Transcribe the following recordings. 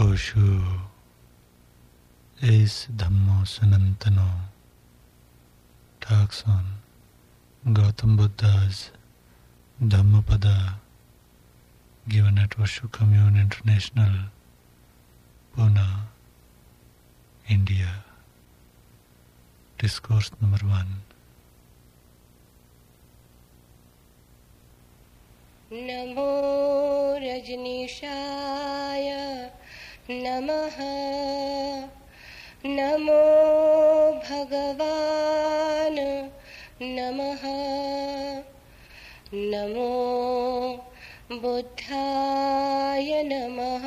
ओशो इस धम्मो सनंतनो। ठाकसन। Gautam Buddha's. Dhammapada given at Osho commune international. Poona. India. Discourse number one. नमो रजनीशाया। नमः। नमो भगवान्। नमः। नमो बुद्धाय नमः।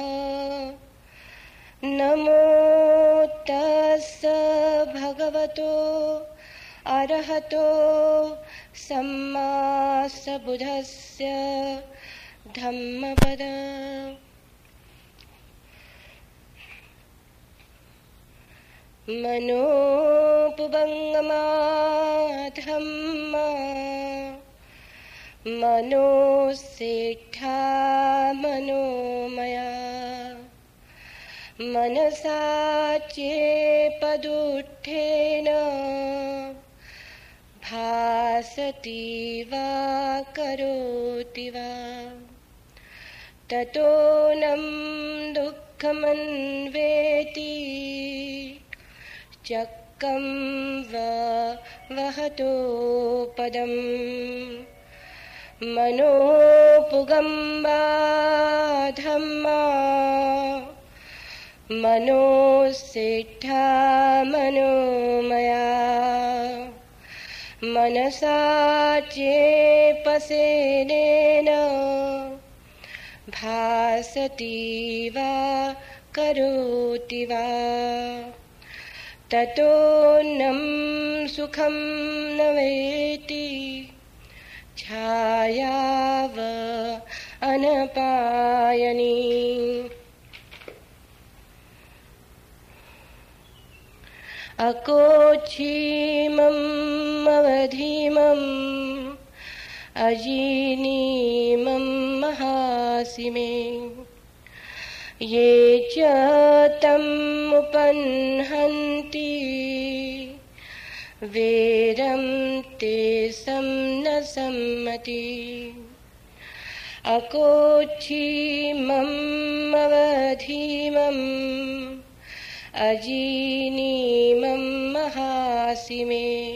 नमो तस् भगवतो अरहतो सम्मा सबुधस्य धम्मपद। मनोपुबङ्गमाधम्मा मनोसेठा मनोमया। मनसा चेपदुष्ठेन भासति वा करोति वा। ततो नं दुःखमन्वेति। चक्कं वा वहतो पदम्। मनोपुगम्बा धम्मा मनोसेठा मनोमया। मनसा चेपसेनेन भासति वा करोति वा। ततो नं सुखं न वेति। छायाव अनपायनी। अकोच्छीमम् अवधीमम् अजीनीमं महासि मे ये च तम् वेरं ते सं न सम्मति। अकोच्छीमम् अवधीमम्, अजीनीमं महासि मे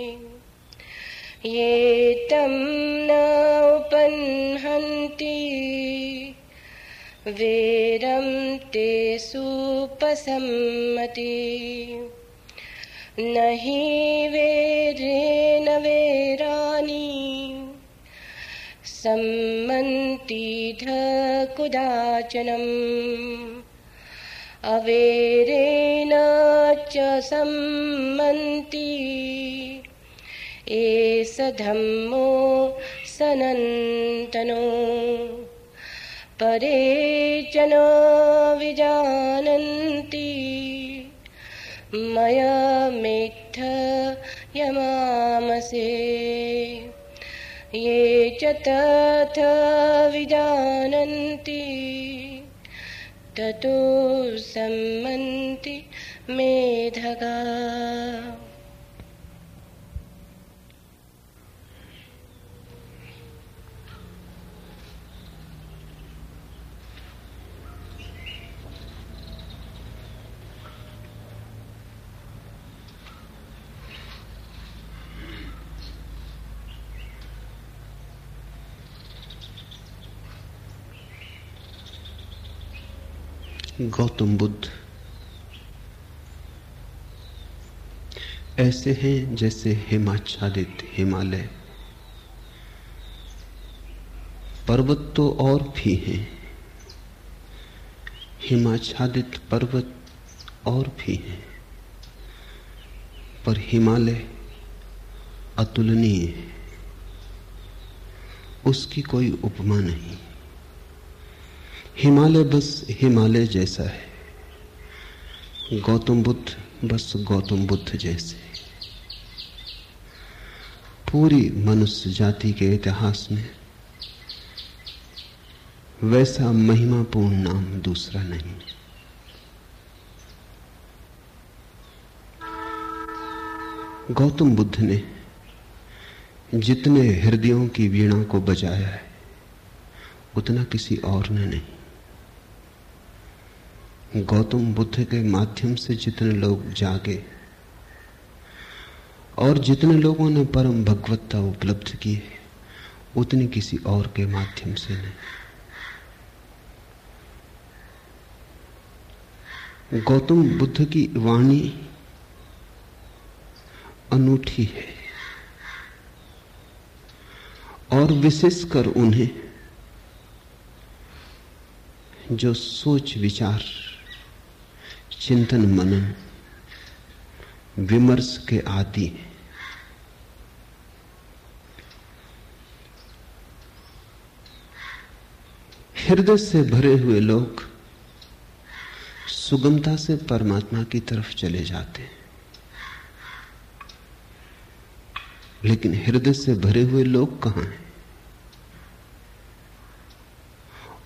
ये तं न उपह्नन्ति वेरं ते सुपसम्मति। न हि वेरेण वेराणि सम्मन्ति ध कुदाचनम्। अवेरेण च सम्मन्ति। एष धम्मो सनन्तनो। परे च न विजानन्ति मयमेत्थ यमामसे। ये च तथ विजानन्ति। ततो सम्मन्ति मेधगा। गौतम बुद्ध। ऐसे हैं जैसे हिमाच्छादित हिमालय। पर्वत तो और भी हैं। हिमाच्छादित पर्वत और भी हैं। पर हिमालय अतुलनीय है। उसकी कोई उपमा नहीं। हिमालय बस हिमालय जैसा है। गौतम बुद्ध बस गौतम बुद्ध जैसे। पूरी मनुष्य जाति के इतिहास में वैसा महिमापूर्ण नाम दूसरा नहीं गौतम बुद्ध ने जितने हृदयों की वीणा को बजाया है, उतना किसी और ने नहीं। गौतम बुद्ध के माध्यम से जितने लोग जागे और जितने लोगों ने परम भगवत्ता उपलब्ध की है, उतनी किसी और के माध्यम से नहीं। गौतम बुद्ध की वाणी अनूठी है और विशेषकर उन्हें जो सोच विचार चिंतन मनन विमर्श के आदि। हैं हृदय से भरे हुए लोग सुगमता से परमात्मा की तरफ़ चले जाते हैं। लेकिन हृदय से भरे हुए लोग कहाँ हैं?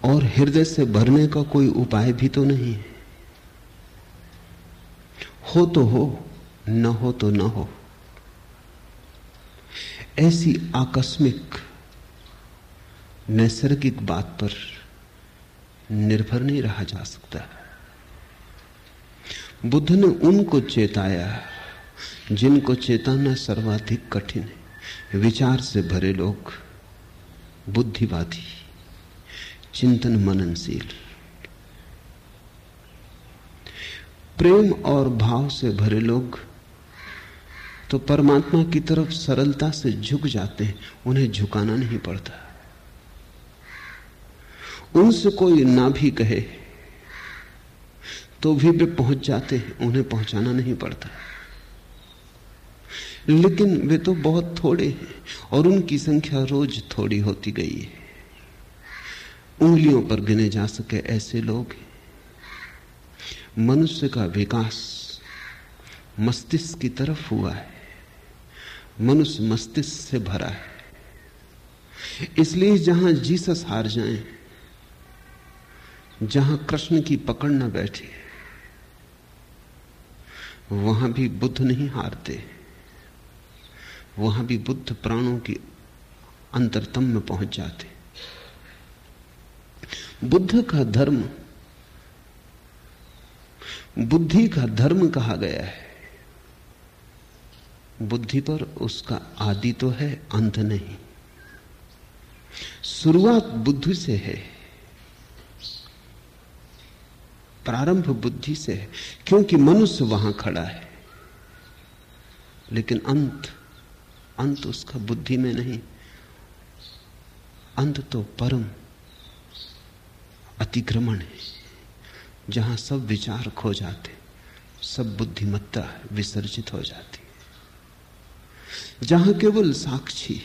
और हृदय से भरने का कोई उपाय भी तो नहीं है। हो तो हो, न हो तो न हो। ऐसी आकस्मिक, नैसर्गिक बात पर निर्भर नहीं रहा जा सकता। बुद्ध ने उनको चेताया, जिनको चेताना सर्वाधिक कठिन है। विचार से भरे लोग, बुद्धिवादी, चिंतन मननशील। प्रेम और भाव से भरे लोग तो परमात्मा की तरफ़ सरलता से झुक जाते हैं, उन्हें झुकाना नहीं पड़ता। उनसे कोई ना भी कहे तो भी वे पहुँच जाते हैं, उन्हें पहुंचाना नहीं पड़ता। लेकिन वे तो बहुत थोड़े हैं, और उनकी संख्या रोज थोड़ी होती गई है। उंगलियों पर गिने जा सके ऐसे लोग हैं मनुष्य का विकास मस्तिष्क की तरफ़ हुआ है। मनुष्य मस्तिष्क से भरा है। इसलिए जहाँ जीसस हार जाए, जहाँ कृष्ण की पकड़ न बैठे, वहाँ भी बुद्ध नहीं हारते। वहाँ भी बुद्ध प्राणों की अंतरतम में पहुँच जाते। बुद्ध का धर्म बुद्धि का धर्म कहा गया है। बुद्धि पर उसका आदि तो है, अंत नहीं। शुरुआत बुद्धि से है। प्रारंभ बुद्धि से है, क्योंकि मनुष्य वहाँ खड़ा है। लेकिन अंत अंत उसका बुद्धि में नहीं। अंत तो परम अतिक्रमण है। जहाँ सब विचार खो जाते, सब बुद्धिमत्ता विसर्जित हो जाती। जहाँ केवल साक्षी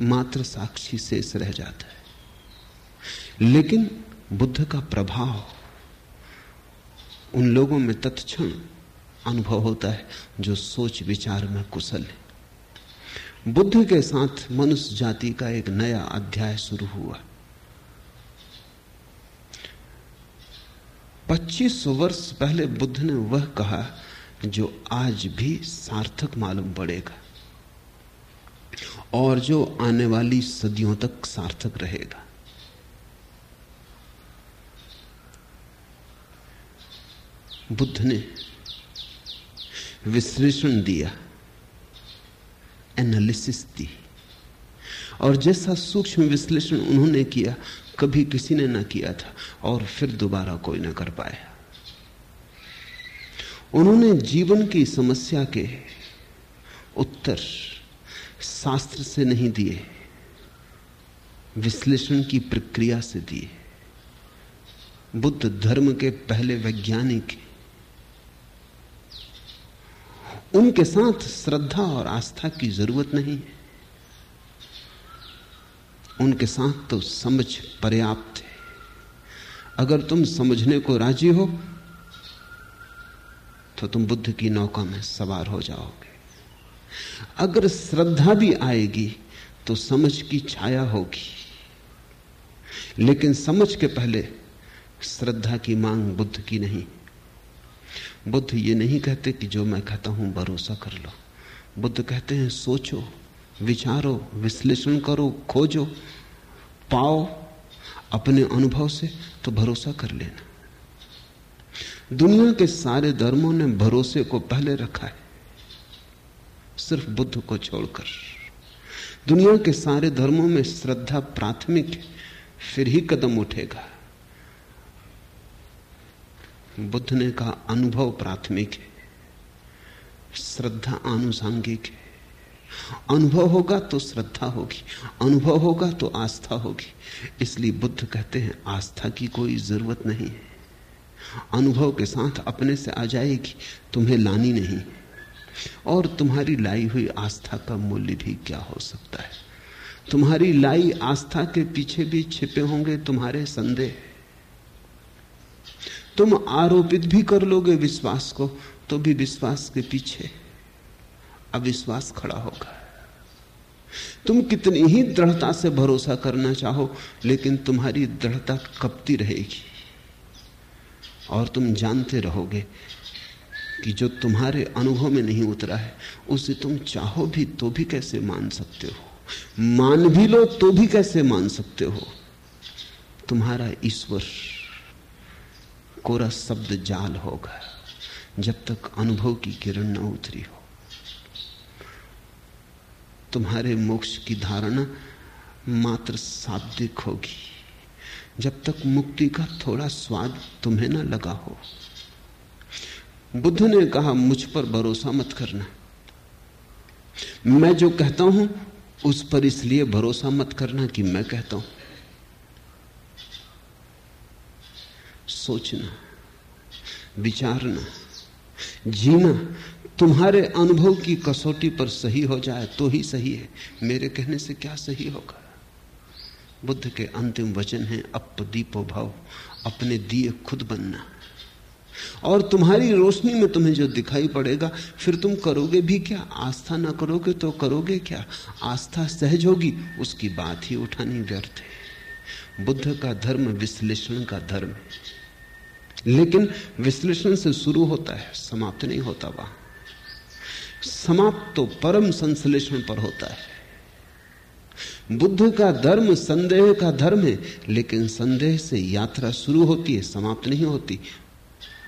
मात्र साक्षी शेष रह जाता है। लेकिन बुद्ध का प्रभाव, उन लोगों में तत्क्षण अनुभव होता है जो सोच विचार में कुशल है। बुद्ध के साथ मनुष्य जाति का एक नया अध्याय शुरू हुआ। 25 वर्ष पहले बुद्ध ने वह कहा, जो आज भी सार्थक मालूम पड़ेगा और जो आने वाली सदियों तक सार्थक रहेगा। बुद्ध ने विश्लेषण दिया, एनालिसिस दी, और जैसा सूक्ष्म विश्लेषण उन्होंने किया कभी किसी ने ना किया था और फिर दोबारा कोई ना कर पाया। उन्होंने जीवन की समस्या के उत्तर शास्त्र से नहीं दिए, विश्लेषण की प्रक्रिया से दिए। बुद्ध धर्म के पहले वैज्ञानिक उनके साथ श्रद्धा और आस्था की ज़रूरत नहीं है। उनके साथ तो समझ पर्याप्त है। अगर तुम समझने को राज़ी हो तो तुम बुद्ध की नौका में सवार हो जाओगे। अगर श्रद्धा भी आएगी तो समझ की छाया होगी। लेकिन समझ के पहले श्रद्धा की मांग बुद्ध की नहीं। बुद्ध ये नहीं कहते कि जो मैं कहता हूँ, भरोसा कर लो। बुद्ध कहते हैं, सोचो। विचारो, विश्लेषण करो, खोजो, पाओ, अपने अनुभव से तो भरोसा कर लेना। दुनिया के सारे धर्मों ने भरोसे को पहले रखा है, सिर्फ़ बुद्ध को छोड़कर। दुनिया के सारे धर्मों में श्रद्धा प्राथमिक है, फिर ही कदम उठेगा। बुद्ध ने कहा, अनुभव प्राथमिक है, श्रद्धा आनुषांगिक है। अनुभव होगा तो श्रद्धा होगी, अनुभव होगा तो आस्था होगी। इसलिए बुद्ध कहते हैं, आस्था की कोई ज़रूरत नहीं है। अनुभव के साथ अपने से आ जाएगी, तुम्हें लानी नहीं। और तुम्हारी लाई हुई आस्था का मूल्य भी क्या हो सकता है? तुम्हारी लाई आस्था के पीछे भी छिपे होंगे तुम्हारे संदेह। तुम आरोपित भी कर लोगे विश्वास को तो भी विश्वास के पीछे। अविश्वास खड़ा होगा। तुम कितनी ही दृढ़ता से भरोसा करना चाहो, लेकिन तुम्हारी दृढ़ता कपती रहेगी। और तुम जानते रहोगे कि जो तुम्हारे अनुभव में नहीं उतरा है, उसे तुम चाहो भी तो भी कैसे मान सकते हो? मान भी लो तो भी कैसे मान सकते हो? तुम्हारा ईश्वर कोरा शब्द जाल होगा, जब तक अनुभव की किरण न उतरी हो। तुम्हारे मोक्ष की धारणा मात्र शाब्दिक होगी। जब तक मुक्ति का थोड़ा स्वाद तुम्हें ना लगा हो। बुद्ध ने कहा, मुझ पर भरोसा मत करना। मैं जो कहता हूँ, उस पर इसलिए भरोसा मत करना कि मैं कहता हूँ। सोचना, विचारना, जीना तुम्हारे अनुभव की कसौटी पर सही हो जाए तो ही सही है। मेरे कहने से क्या सही होगा? बुद्ध के अंतिम वचन है अप दीपो भाव, अपने दिए खुद बनना। और तुम्हारी रोशनी में तुम्हें जो दिखाई पड़ेगा, फिर तुम करोगे भी क्या? आस्था ना करोगे तो करोगे क्या? आस्था सहज होगी, उसकी बात ही उठानी व्यर्थ है। बुद्ध का धर्म विश्लेषण का धर्म है। लेकिन विश्लेषण से शुरू होता है, समाप्त नहीं होता वहाँ। समाप्त तो परम संश्लेषण पर होता है। बुद्ध का धर्म संदेह का धर्म है, लेकिन संदेह से यात्रा शुरू होती है, समाप्त नहीं होती।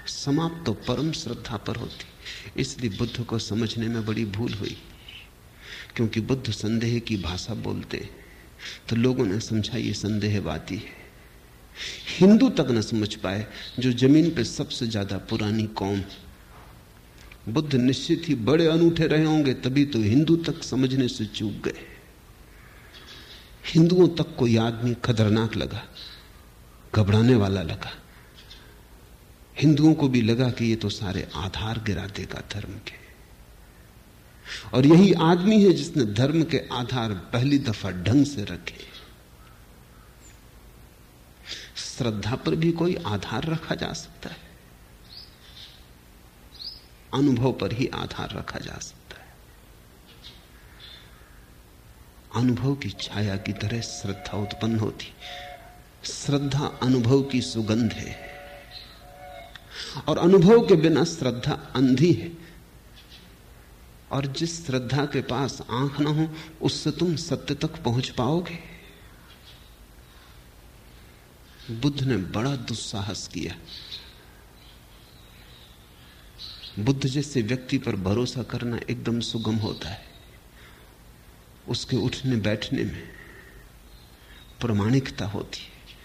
समाप्त तो परम श्रद्धा पर होती। इसलिए बुद्ध को समझने में बड़ी भूल हुई। क्योंकि बुद्ध संदेह की भाषा बोलते तो लोगों ने समझा, ये संदेहवादी है। हिंदू तक न समझ पाए, जो ज़मीन पे सबसे ज़्यादा पुरानी कौम बुद्ध निश्चित ही बड़े अनूठे रहे होंगे, तभी तो हिंदू तक समझने से चूक गए। हिंदुओं तक कोई आदमी खतरनाक लगा, घबराने वाला लगा। हिंदुओं को भी लगा कि ये तो सारे आधार गिरा देगा धर्म के। और यही आदमी है जिसने धर्म के आधार पहली दफ़ा ढंग से रखे। श्रद्धा पर भी कोई आधार रखा जा सकता है। अनुभव पर ही आधार रखा जा सकता है। अनुभव की छाया की तरह श्रद्धा उत्पन्न होती। श्रद्धा अनुभव की सुगंध है। और अनुभव के बिना श्रद्धा अंधी है। और जिस श्रद्धा के पास आँख ना हो, उससे तुम सत्य तक पहुँच पाओगे। बुद्ध ने बड़ा दुस्साहस किया। बुद्ध जैसे व्यक्ति पर भरोसा करना एकदम सुगम होता है। उसके उठने बैठने में प्रमाणिकता होती है।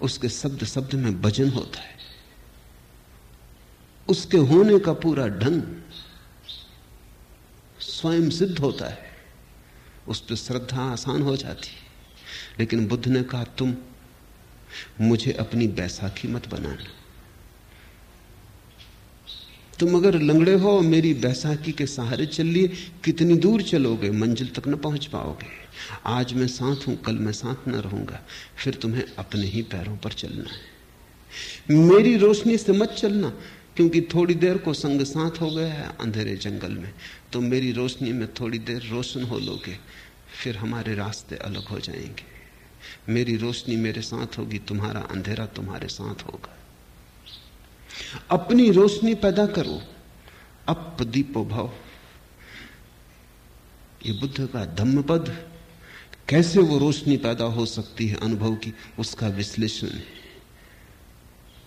उसके शब्द शब्द में वज़न होता है। उसके होने का पूरा ढंग स्वयं सिद्ध होता है। उस पर श्रद्धा आसान हो जाती है। लेकिन बुद्ध ने कहा, तुम मुझे अपनी बैसाखी मत बनाना। तुम अगर लंगड़े हो, मेरी बैसाखी के सहारे चल लिए कितनी दूर चलोगे, मंजिल तक न पहुँच पाओगे। आज मैं साथ हूँ, कल मैं साथ न रहूँगा। फिर तुम्हें अपने ही पैरों पर चलना है। मेरी रोशनी से मत चलना, क्योंकि थोड़ी देर को संग साथ हो गया है अंधेरे जंगल में। तो मेरी रोशनी में थोड़ी देर रोशन हो लोगे, फिर हमारे रास्ते अलग हो जाएँगे। मेरी रोशनी मेरे साथ होगी, तुम्हारा अंधेरा तुम्हारे साथ होगा। अपनी रोशनी पैदा करो। अप दीपो भव। ये बुद्ध का धम्म पद कैसे वो रोशनी पैदा हो सकती है अनुभव की, उसका विश्लेषण है।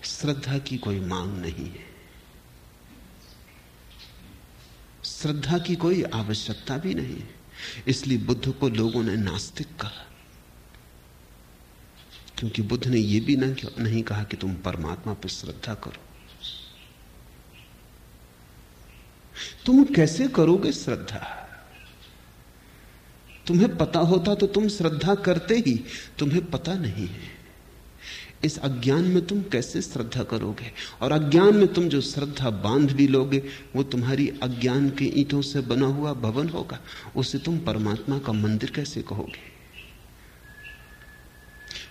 श्रद्धा की कोई मांग नहीं है। श्रद्धा की कोई आवश्यकता भी नहीं है। इसलिए बुद्ध को लोगों ने नास्तिक कहा। क्योंकि बुद्ध ने यह भी नहीं कहा कि तुम परमात्मा पर श्रद्धा करो। तुम कैसे करोगे श्रद्धा? तुम्हें पता होता तो तुम श्रद्धा करते ही, तुम्हें पता नहीं है। इस अज्ञान में तुम कैसे श्रद्धा करोगे? और अज्ञान में तुम जो श्रद्धा बाँध भी लोगे, वो तुम्हारी अज्ञान के ईंटों से बना हुआ भवन होगा। उसे तुम परमात्मा का मंदिर कैसे कहोगे?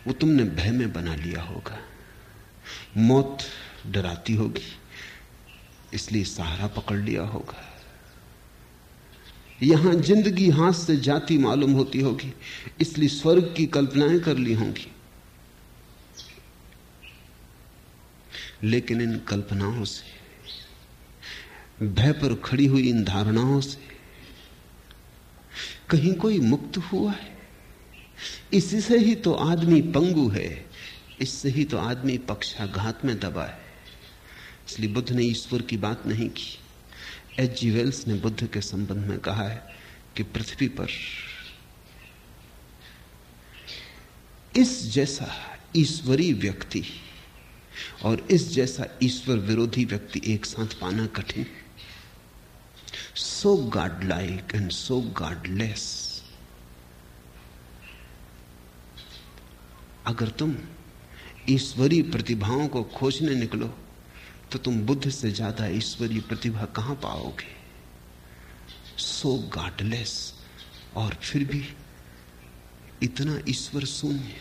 वो तुमने भय में बना लिया होगा। मौत डराती होगी। इसलिए सहारा पकड़ लिया होगा। यहाँ ज़िंदगी हाथ से जाती मालूम होती होगी, इसलिए स्वर्ग की कल्पनाएँ कर ली होंगी। लेकिन इन कल्पनाओं से, भय पर खड़ी हुई इन धारणाओं से कहीं कोई मुक्त हुआ है? इसी से ही तो आदमी पंगु है, इससे ही तो आदमी पक्षाघात में दबा है। इसलिए बुद्ध ने ईश्वर की बात नहीं की। एच जी वेल्स ने बुद्ध के संबंध में कहा है कि पृथ्वी पर इस जैसा ईश्वरी व्यक्ति और इस जैसा ईश्वर विरोधी व्यक्ति एक साथ पाना कठिन। So godlike and so godless अगर तुम ईश्वरीय प्रतिभाओं को खोजने निकलो तो तुम बुद्ध से ज़्यादा ईश्वरीय प्रतिभा कहाँ पाओगे? सो गॉडलेस और फिर भी इतना ईश्वर शून्य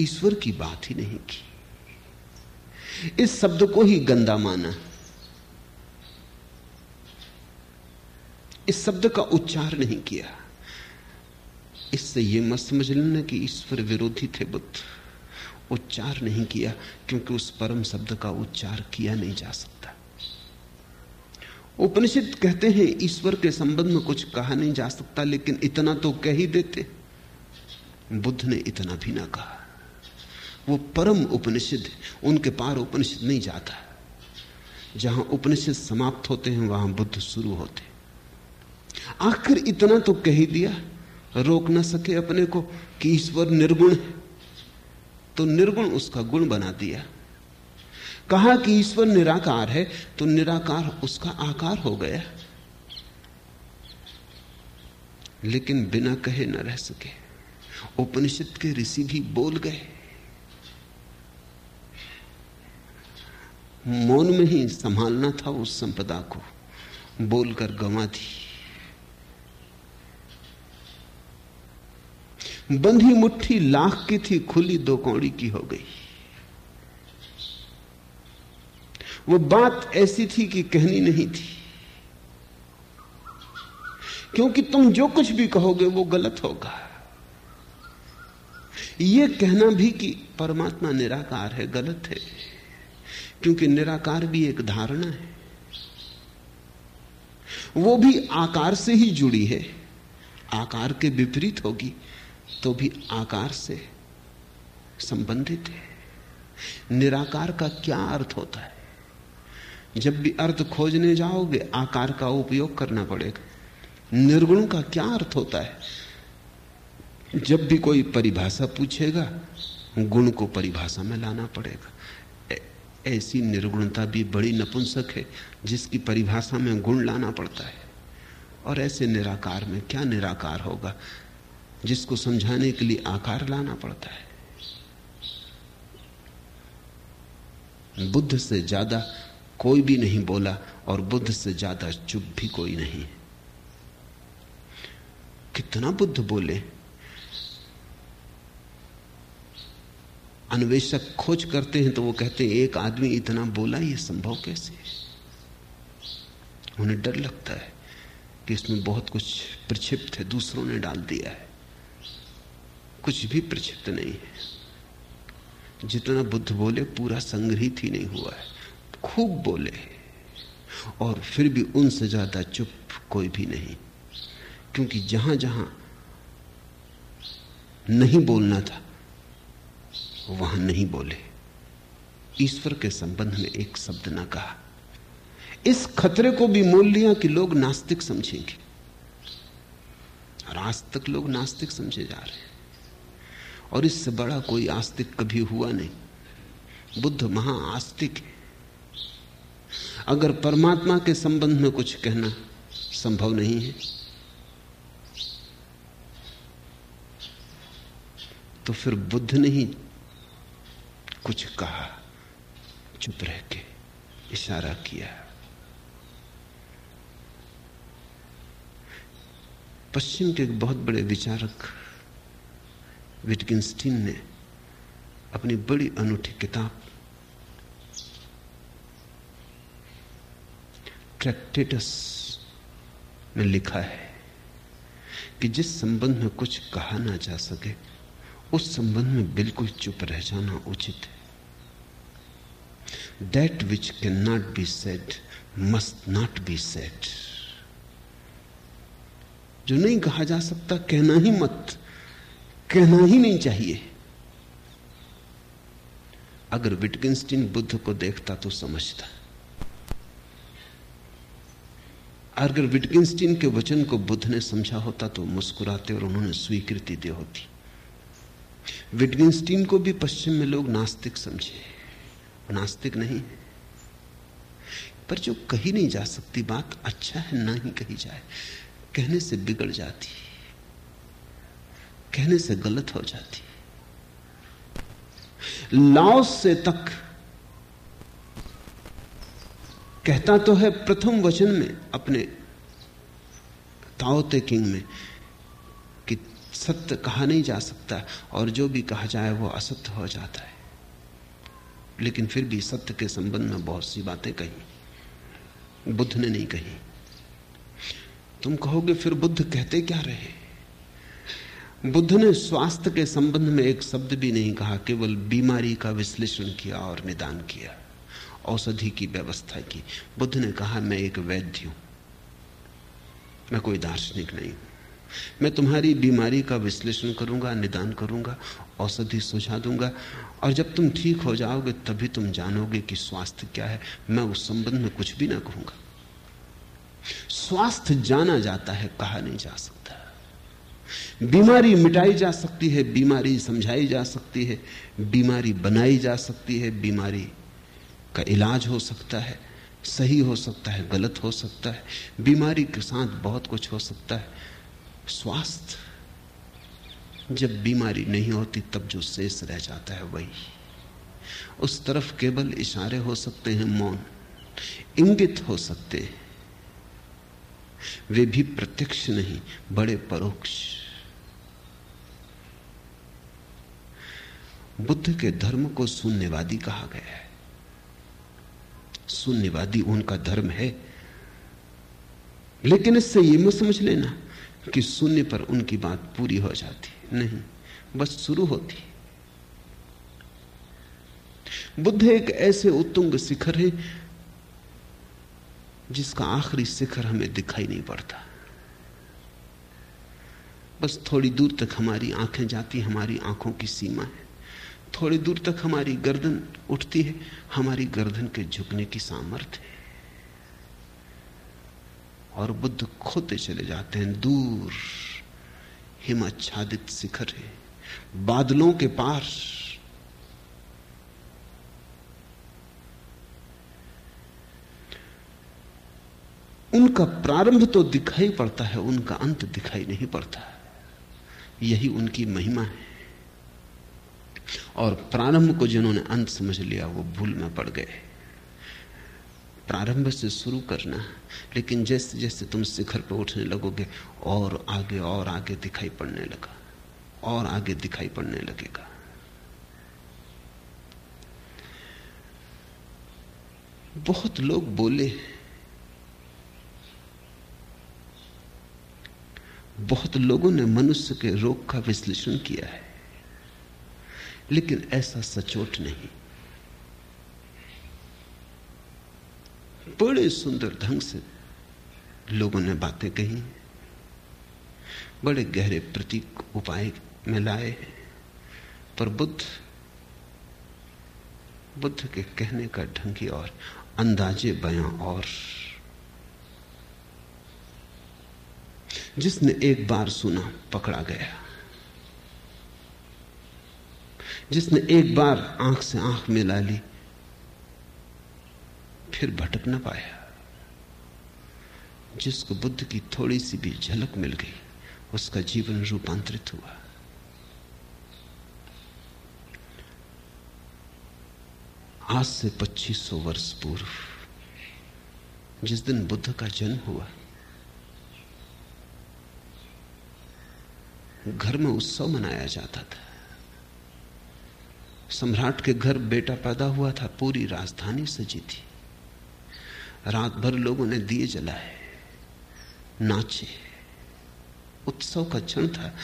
ईश्वर की बात ही नहीं की। इस शब्द को ही गंदा माना। इस शब्द का उच्चार नहीं किया। इससे यह मत समझ लेना कि ईश्वर विरोधी थे बुद्ध। उच्चार नहीं किया, क्योंकि उस परम शब्द का उच्चार किया नहीं जा सकता। उपनिषद कहते हैं, ईश्वर के संबंध में कुछ कहा नहीं जा सकता, लेकिन इतना तो कह ही देते। बुद्ध ने इतना भी ना कहा। वो परम उपनिषद उनके पार उपनिषद नहीं जाता। जहाँ उपनिषद समाप्त होते हैं, वहाँ बुद्ध शुरू होते। आखिर इतना तो कह ही दिया, रोक ना सके अपने को कि ईश्वर निर्गुण है। तो निर्गुण उसका गुण बना दिया। कहा कि ईश्वर निराकार है तो निराकार उसका आकार हो गया। लेकिन बिना कहे न रह सके। उपनिषद के ऋषि भी बोल गए। मौन में ही संभालना था उस संपदा को, बोलकर गंवा दी। बंधी मुट्ठी लाख की थी, खुली दो कौड़ी की हो गई। वो बात ऐसी थी कि कहनी नहीं थी। क्योंकि तुम जो कुछ भी कहोगे, वो गलत होगा। ये कहना भी कि परमात्मा निराकार है, गलत है। क्योंकि निराकार भी एक धारणा है। वो भी आकार से ही जुड़ी है। आकार के विपरीत होगी। तो भी आकार से संबंधित है। निराकार का क्या अर्थ होता है? जब भी अर्थ खोजने जाओगे, आकार का उपयोग करना पड़ेगा। निर्गुण का क्या अर्थ होता है? जब भी कोई परिभाषा पूछेगा, गुण को परिभाषा में लाना पड़ेगा। ऐसी निर्गुणता भी बड़ी नपुंसक है, जिसकी परिभाषा में गुण लाना पड़ता है। और ऐसे निराकार में क्या निराकार होगा? जिसको समझाने के लिए आकार लाना पड़ता है। बुद्ध से ज़्यादा कोई भी नहीं बोला और बुद्ध से ज़्यादा चुप भी कोई नहीं। कितना बुद्ध बोले? अन्वेषक खोज करते हैं तो वो कहते हैं, एक आदमी इतना बोला, ये संभव कैसे? उन्हें डर लगता है कि इसमें बहुत कुछ प्रक्षिप्त है, दूसरों ने डाल दिया है। कुछ भी प्रक्षिप्त नहीं है। जितना बुद्ध बोले, पूरा संग्रहित ही नहीं हुआ है। खूब बोले और फिर भी उनसे ज़्यादा चुप कोई भी नहीं। क्योंकि जहाँ जहाँ नहीं बोलना था, वहाँ नहीं बोले। ईश्वर के संबंध में एक शब्द ना कहा। इस खतरे को भी मोल लिया कि लोग नास्तिक समझेंगे। और आज तक लोग नास्तिक समझे जा रहे हैं। और इससे बड़ा कोई आस्तिक कभी हुआ नहीं। बुद्ध महा आस्तिक है। अगर परमात्मा के संबंध में कुछ कहना संभव नहीं है तो फिर बुद्ध ने ही कुछ कहा, चुप रह के इशारा किया। पश्चिम के एक बहुत बड़े विचारक विटकिंस्टीन ने अपनी बड़ी अनूठी किताब ट्रैक्टेटस में लिखा है कि जिस संबंध में कुछ कहा ना जा सके, उस संबंध में बिल्कुल चुप रह जाना उचित है। That which can not be said must not be said जो नहीं कहा जा सकता, कहना ही मत। कहना ही नहीं चाहिए। अगर विटगिंस्टीन बुद्ध को देखता तो समझता। अगर विटगिंस्टीन के वचन को बुद्ध ने समझा होता तो मुस्कुराते और उन्होंने स्वीकृति दी होती। विटगिंस्टीन को भी पश्चिम में लोग नास्तिक समझे। नास्तिक नहीं। पर जो कही नहीं जा सकती बात अच्छा है, ना ही कही जाए। कहने से बिगड़ जाती। कहने से गलत हो जाती है। लाओस से तक कहता तो है प्रथम वचन में अपने ताओते किंग में कि सत्य कहा नहीं जा सकता और जो भी कहा जाए वो असत्य हो जाता है। लेकिन फिर भी सत्य के संबंध में बहुत सी बातें कही। बुद्ध ने नहीं कही। तुम कहोगे फिर बुद्ध कहते क्या रहे? बुद्ध ने स्वास्थ्य के संबंध में एक शब्द भी नहीं कहा, केवल बीमारी का विश्लेषण किया और निदान किया, औषधि की व्यवस्था की। बुद्ध ने कहा, मैं एक वैद्य हूँ। मैं कोई दार्शनिक नहीं मैं तुम्हारी बीमारी का विश्लेषण करूँगा, निदान करूँगा, औषधि सुझा दूँगा। और जब तुम ठीक हो जाओगे, तभी तुम जानोगे कि स्वास्थ्य क्या है। मैं उस संबंध में कुछ भी ना कहूँगा। स्वास्थ्य जाना जाता है, कहा नहीं जा सकता। बीमारी मिटाई जा सकती है, बीमारी समझाई जा सकती है, बीमारी बनाई जा सकती है, बीमारी का इलाज हो सकता है, सही हो सकता है, गलत हो सकता है, बीमारी के साथ बहुत कुछ हो सकता है। स्वास्थ्य, जब बीमारी नहीं होती, तब जो शेष रह जाता है वही। उस तरफ़ केवल इशारे हो सकते हैं, मौन, इंगित हो सकते हैं। वे भी प्रत्यक्ष नहीं, बड़े परोक्ष। बुद्ध के धर्म को शून्यवादी कहा गया है। शून्यवादी उनका धर्म है। लेकिन इससे यह मत समझ लेना कि शून्य पर उनकी बात पूरी हो जाती नहीं, बस शुरू होती बुद्ध एक ऐसे उत्तुंग शिखर है जिसका आखिरी शिखर हमें दिखाई नहीं पड़ता। बस थोड़ी दूर तक हमारी आँखें जाती, हमारी आँखों की सीमा है। थोड़ी दूर तक हमारी गर्दन उठती है, हमारी गर्दन के झुकने की सामर्थ्य है। और बुद्ध खोते चले जाते हैं, दूर हिमाच्छादित शिखर है, बादलों के पार। उनका प्रारंभ तो दिखाई पड़ता है, उनका अंत दिखाई नहीं पड़ता। यही उनकी महिमा है। और प्रारंभ को जिन्होंने अंत समझ लिया, वो भूल में पड़ गए। प्रारंभ से शुरू करना, लेकिन जैसे जैसे तुम शिखर पर उठने लगोगे, और आगे और आगे दिखाई पड़ने लगा, और आगे दिखाई पड़ने लगेगा। बहुत लोग बोले, बहुत लोगों ने मनुष्य के रोग का विश्लेषण किया है। लेकिन ऐसा सचोट नहीं। बड़े सुंदर ढंग से लोगों ने बातें कही। बड़े गहरे प्रतीक उपाय में लाए हैं। पर बुद्ध बुद्ध के कहने का ढंग ही और, अंदाजे बयां और। जिसने एक बार सुना, पकड़ा गया। जिसने एक बार आँख से आँख मिला ली, फिर भटक ना पाया। जिसको बुद्ध की थोड़ी सी भी झलक मिल गई, उसका जीवन रूपांतरित हुआ। आज से 2500 वर्ष पूर्व, जिस दिन बुद्ध का जन्म हुआ, घर में उत्सव मनाया जाता था। सम्राट के घर बेटा पैदा हुआ था, पूरी राजधानी सजी थी। रात भर लोगों ने दिए जलाए, नाचे। उत्सव का क्षण था।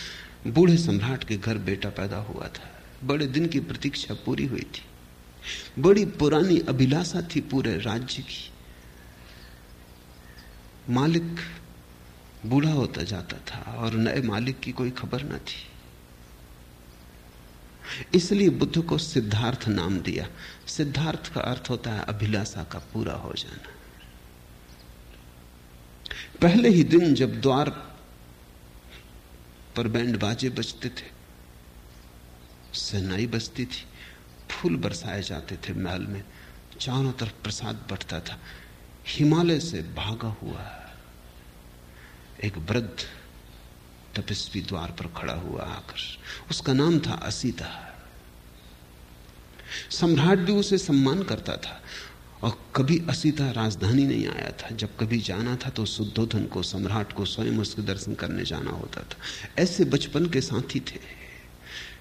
बूढ़े सम्राट के घर बेटा पैदा हुआ था। बड़े दिन की प्रतीक्षा पूरी हुई थी। बड़ी पुरानी अभिलाषा थी पूरे राज्य की। मालिक बूढ़ा होता जाता था और नए मालिक की कोई खबर न थी। इसलिए बुद्ध को सिद्धार्थ नाम दिया। सिद्धार्थ का अर्थ होता है अभिलाषा का पूरा हो जाना। पहले ही दिन जब द्वार पर बैंड बाजे बजते थे सहनाई बजती थी, फूल बरसाए जाते थे महल में, चारों तरफ़ प्रसाद बढ़ता था। हिमालय से भागा हुआ एक वृद्ध तपस्वी द्वार पर खड़ा हुआ आकर। उसका नाम था असीता। सम्राट भी उसे सम्मान करता था और कभी असीता राजधानी नहीं आया था। जब कभी जाना था तो शुद्धोधन को, सम्राट को स्वयं उसके दर्शन करने जाना होता था। ऐसे बचपन के साथी थे।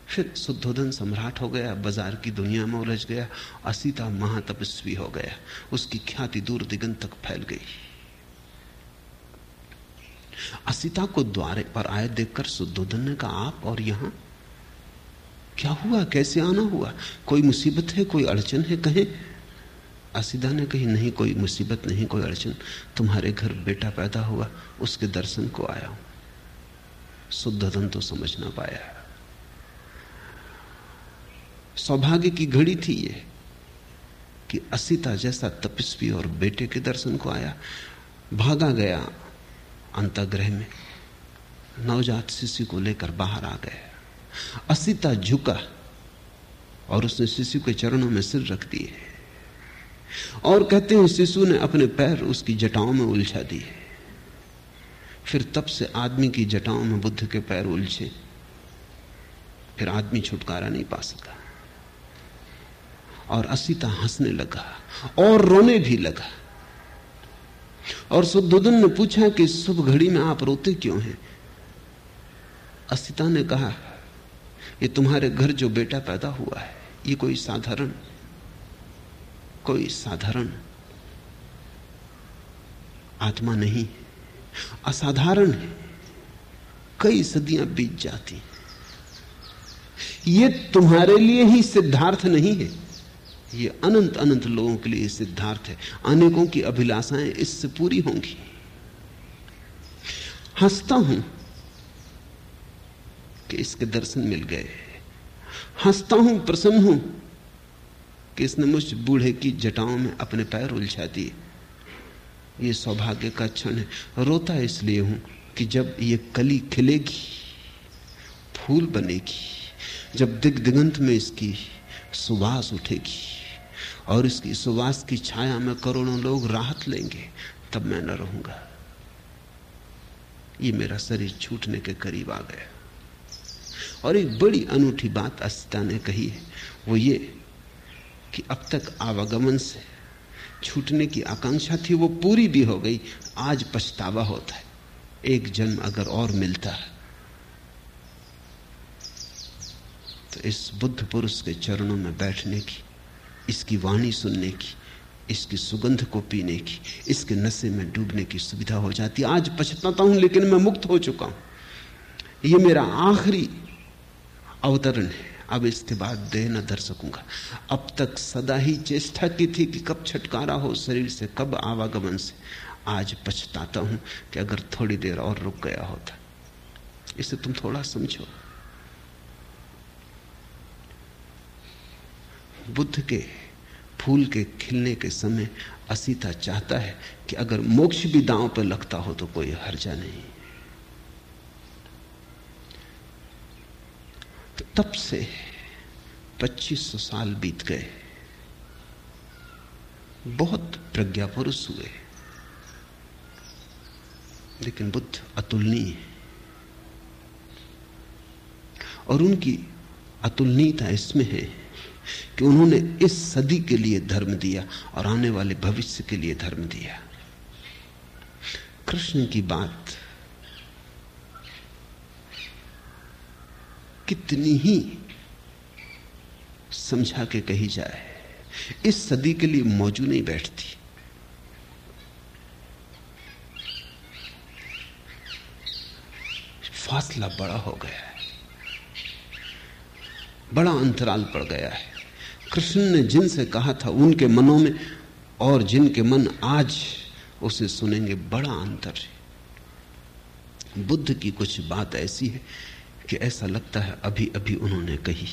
फिर शुद्धोधन सम्राट हो गया, बाज़ार की दुनिया में उलझ गया, असीता महातपस्वी हो गया। उसकी ख्याति दूर दिगंत तक फैल गई। असीता को द्वारे पर आए देखकर शुद्धोधन ने कहा, आप और यहाँ? क्या हुआ? कैसे आना हुआ? कोई मुसीबत है? कोई अड़चन है कहे? असीदा ने कही, नहीं, कोई मुसीबत नहीं, कोई अड़चन। तुम्हारे घर बेटा पैदा हुआ, उसके दर्शन को आया हूँ। शुद्धोधन तो समझ ना पाया। सौभाग्य की घड़ी थी ये कि असीता जैसा तपस्वी और बेटे के दर्शन को आया। भागा गया अंतग्रह में। नवजात शिशु को लेकर बाहर आ गया असीता झुका और उसने शिशु के चरणों में सिर रख दिए। और कहते हैं, शिशु ने अपने पैर उसकी जटाओं में उलझा दिए। फिर तब से आदमी की जटाओं में बुद्ध के पैर उलझे। फिर आदमी छुटकारा नहीं पा सका। और असीता हंसने लगा और रोने भी लगा। और सुद्धोधन ने पूछा कि शुभ घड़ी में आप रोते क्यों हैं? असिता ने कहा, ये तुम्हारे घर जो बेटा पैदा हुआ है, ये कोई साधारण कोई साधारण आत्मा नहीं। असाधारण है। कई सदियाँ बीत जाती ये तुम्हारे लिए ही सिद्धार्थ नहीं है। ये अनंत अनंत लोगों के लिए सिद्धार्थ है। अनेकों की अभिलाषाएँ इससे पूरी होंगी। हंसता हूँ कि इसके दर्शन मिल गए। हंसता हूँ, प्रसन्न हूँ कि इसने मुझ बूढ़े की जटाओं में अपने पैर उलझा दिए। ये सौभाग्य का क्षण है। रोता इसलिए हूँ कि जब ये कली खिलेगी, फूल बनेगी। जब दिग्दिगंत में इसकी सुवास उठेगी और इसकी सुवास की छाया में करोड़ों लोग राहत लेंगे, तब मैं न रहूँगा। ये मेरा शरीर छूटने के करीब आ गया। और एक बड़ी अनूठी बात अस्ता ने कही है, वो ये कि अब तक आवागमन से छूटने की आकांक्षा थी, वो पूरी भी हो गई, आज पछतावा होता है। एक जन्म अगर और मिलता है तो इस बुद्ध पुरुष के चरणों में बैठने की, इसकी वाणी सुनने की, इसकी सुगंध को पीने की, इसके नशे में डूबने की सुविधा हो जाती आज पछताता हूँ, लेकिन मैं मुक्त हो चुका हूँ। यह मेरा आखिरी अवतरण है। अब इसके बाद देह न धर सकूँगा। अब तक सदा ही चेष्टा की थी कि कब छटकारा हो शरीर से, कब आवागमन से। आज पछताता हूँ कि अगर थोड़ी देर और रुक गया होता। इसे तुम थोड़ा समझो। बुद्ध के, फूल के खिलने के समय असीता चाहता है कि अगर मोक्ष भी दांव पर लगता हो तो कोई हर्जा नहीं। तो तब से 2500 साल बीत गए। बहुत प्रज्ञा पुरुष हुए। लेकिन बुद्ध अतुलनीय है। और उनकी अतुलनीयता इसमें है कि उन्होंने इस सदी के लिए धर्म दिया और आने वाले भविष्य के लिए धर्म दिया। कृष्ण की बात कितनी ही समझा के कही जाए, इस सदी के लिए मौजूद नहीं बैठती। फासला बड़ा हो गया है, बड़ा अंतराल पड़ गया है। कृष्ण ने जिनसे कहा था, उनके मनों में और जिनके मन आज उसे सुनेंगे, बड़ा अंतर है। बुद्ध की कुछ बात ऐसी है कि ऐसा लगता है अभी अभी उन्होंने कही।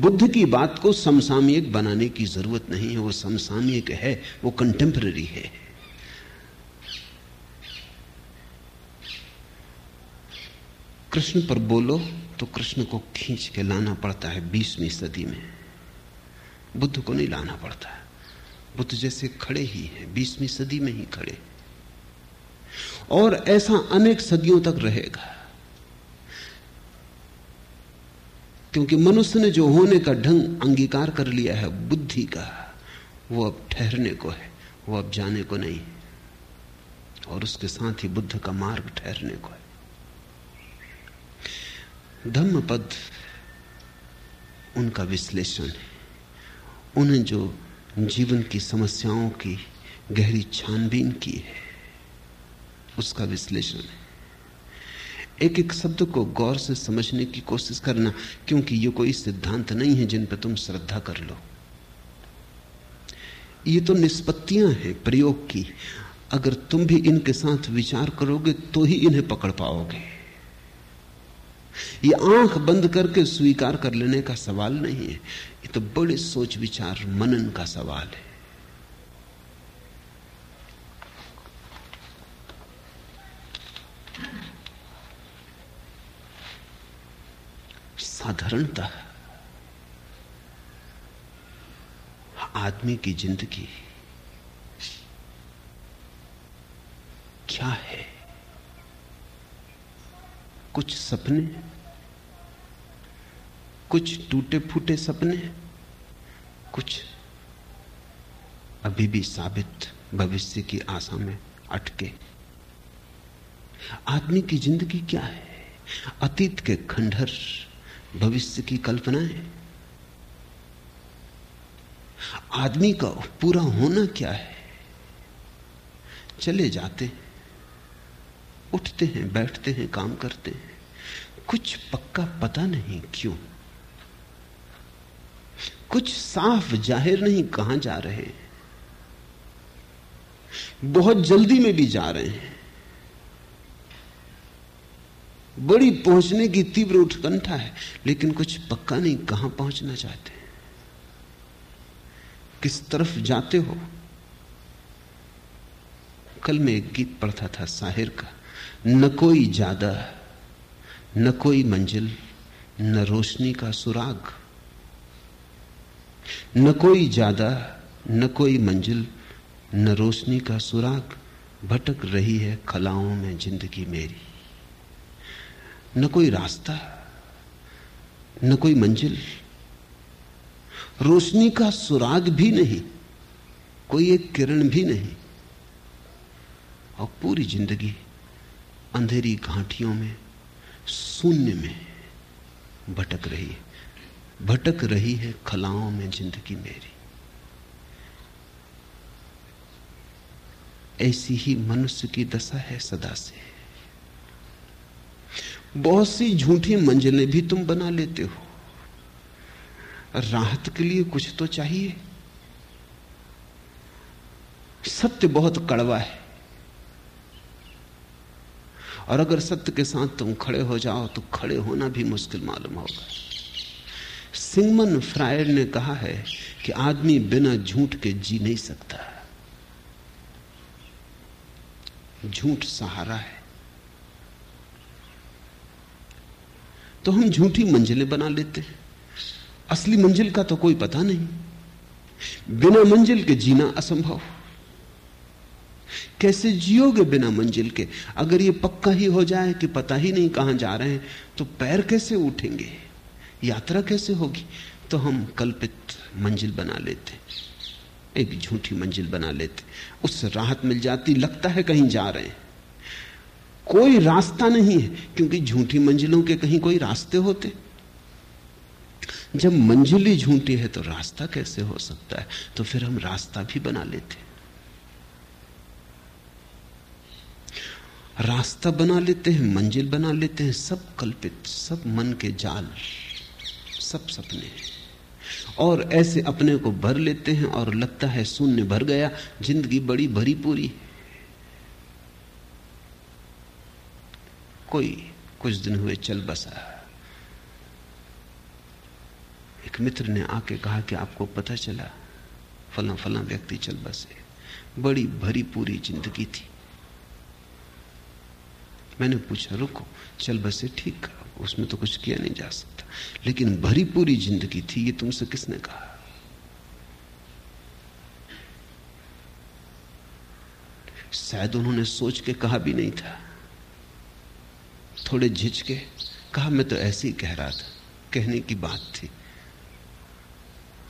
बुद्ध की बात को समसामयिक बनाने की ज़रूरत नहीं है, वो समसामयिक है, वो कंटेम्पररी है। कृष्ण पर बोलो तो कृष्ण को खींच के लाना पड़ता है बीसवीं सदी में। बुद्ध को नहीं लाना पड़ता। बुद्ध जैसे खड़े ही हैं, बीसवीं सदी में ही खड़े। और ऐसा अनेक सदियों तक रहेगा। क्योंकि मनुष्य ने जो होने का ढंग अंगीकार कर लिया है, बुद्धि का, वो अब ठहरने को है, वो अब जाने को नहीं और उसके साथ ही बुद्ध का मार्ग ठहरने को है। धम्मपद उनका विश्लेषण है। उन्हें जो जीवन की समस्याओं की गहरी छानबीन की है, उसका विश्लेषण है। एक एक शब्द को गौर से समझने की कोशिश करना, क्योंकि ये कोई सिद्धांत नहीं है जिन पर तुम श्रद्धा कर लो। ये तो निष्पत्तियाँ हैं प्रयोग की। अगर तुम भी इनके साथ विचार करोगे तो ही इन्हें पकड़ पाओगे। ये आँख बंद करके स्वीकार कर लेने का सवाल नहीं है। ये तो बड़े सोच विचार, मनन का सवाल है। साधारणता आदमी की ज़िंदगी क्या है? कुछ सपने, कुछ टूटे फूटे सपने, कुछ अभी भी साबित भविष्य की आशा में अटके। आदमी की ज़िंदगी क्या है? अतीत के खंडहर भविष्य की कल्पनाएँ। आदमी का पूरा होना क्या है? चले जाते उठते हैं, बैठते हैं, काम करते हैं। कुछ पक्का पता नहीं क्यों। कुछ साफ़ ज़ाहिर नहीं कहाँ जा रहे हैं। बहुत जल्दी में भी जा रहे हैं। बड़ी पहुँचने की तीव्र उत्कंठा है, लेकिन कुछ पक्का नहीं कहाँ पहुँचना चाहते किस तरफ़ जाते हो? कल मैं एक गीत पढ़ता था, साहिर का। न कोई ज़्यादा न कोई मंजिल, न रोशनी का सुराग। न कोई ज़्यादा न कोई मंजिल, न रोशनी का सुराग भटक रही है खलाओं में ज़िंदगी मेरी। न कोई रास्ता, न कोई मंजिल, रोशनी का सुराग भी नहीं, कोई एक किरण भी नहीं, और पूरी ज़िंदगी अंधेरी घाटियों में, शून्य में भटक रही है। भटक रही है खलाओं में ज़िंदगी मेरी। ऐसी ही मनुष्य की दशा है सदा से। बहुत सी झूठी मंजिलें भी तुम बना लेते हो। राहत के लिए कुछ तो चाहिए। सत्य बहुत कड़वा है। और अगर सत्य के साथ तुम खड़े हो जाओ तो खड़े होना भी मुश्किल मालूम होगा। सिंगमन फ्रायड ने कहा है कि आदमी बिना झूठ के जी नहीं सकता। झूठ सहारा है। तो हम झूठी मंजिलें बना लेते हैं। असली मंजिल का तो कोई पता नहीं। बिना मंजिल के जीना असंभव। कैसे जियोगे बिना मंजिल के? अगर ये पक्का ही हो जाए कि पता ही नहीं कहाँ जा रहे हैं तो पैर कैसे उठेंगे? यात्रा कैसे होगी? तो हम कल्पित मंजिल बना लेते, एक झूठी मंजिल बना लेते। उससे राहत मिल जाती, लगता है कहीं जा रहे हैं। कोई रास्ता नहीं है, क्योंकि झूठी मंजिलों के कहीं कोई रास्ते होते। जब मंजिल ही झूठी है तो रास्ता कैसे हो सकता है? तो फिर हम रास्ता भी बना लेते। रास्ता बना लेते हैं, मंजिल बना लेते हैं, सब कल्पित, सब मन के जाल, सब सपने और ऐसे अपने को भर लेते हैं और लगता है शून्य भर गया, ज़िंदगी बड़ी भरी पूरी। कोई कुछ दिन हुए, चल बसा। एक मित्र ने आके कहा कि आपको पता चला, फला फला व्यक्ति चल बसे। बड़ी भरी पूरी ज़िंदगी थी। मैंने पूछा, रुको, चल बसे ठीक करो, उसमें तो कुछ किया नहीं जा सकता। लेकिन भरी पूरी ज़िंदगी थी, ये तुमसे किसने कहा? शायद उन्होंने सोच के कहा भी नहीं था। थोड़े झिझके कहा, मैं तो ऐसे ही कह रहा था, कहने की बात थी।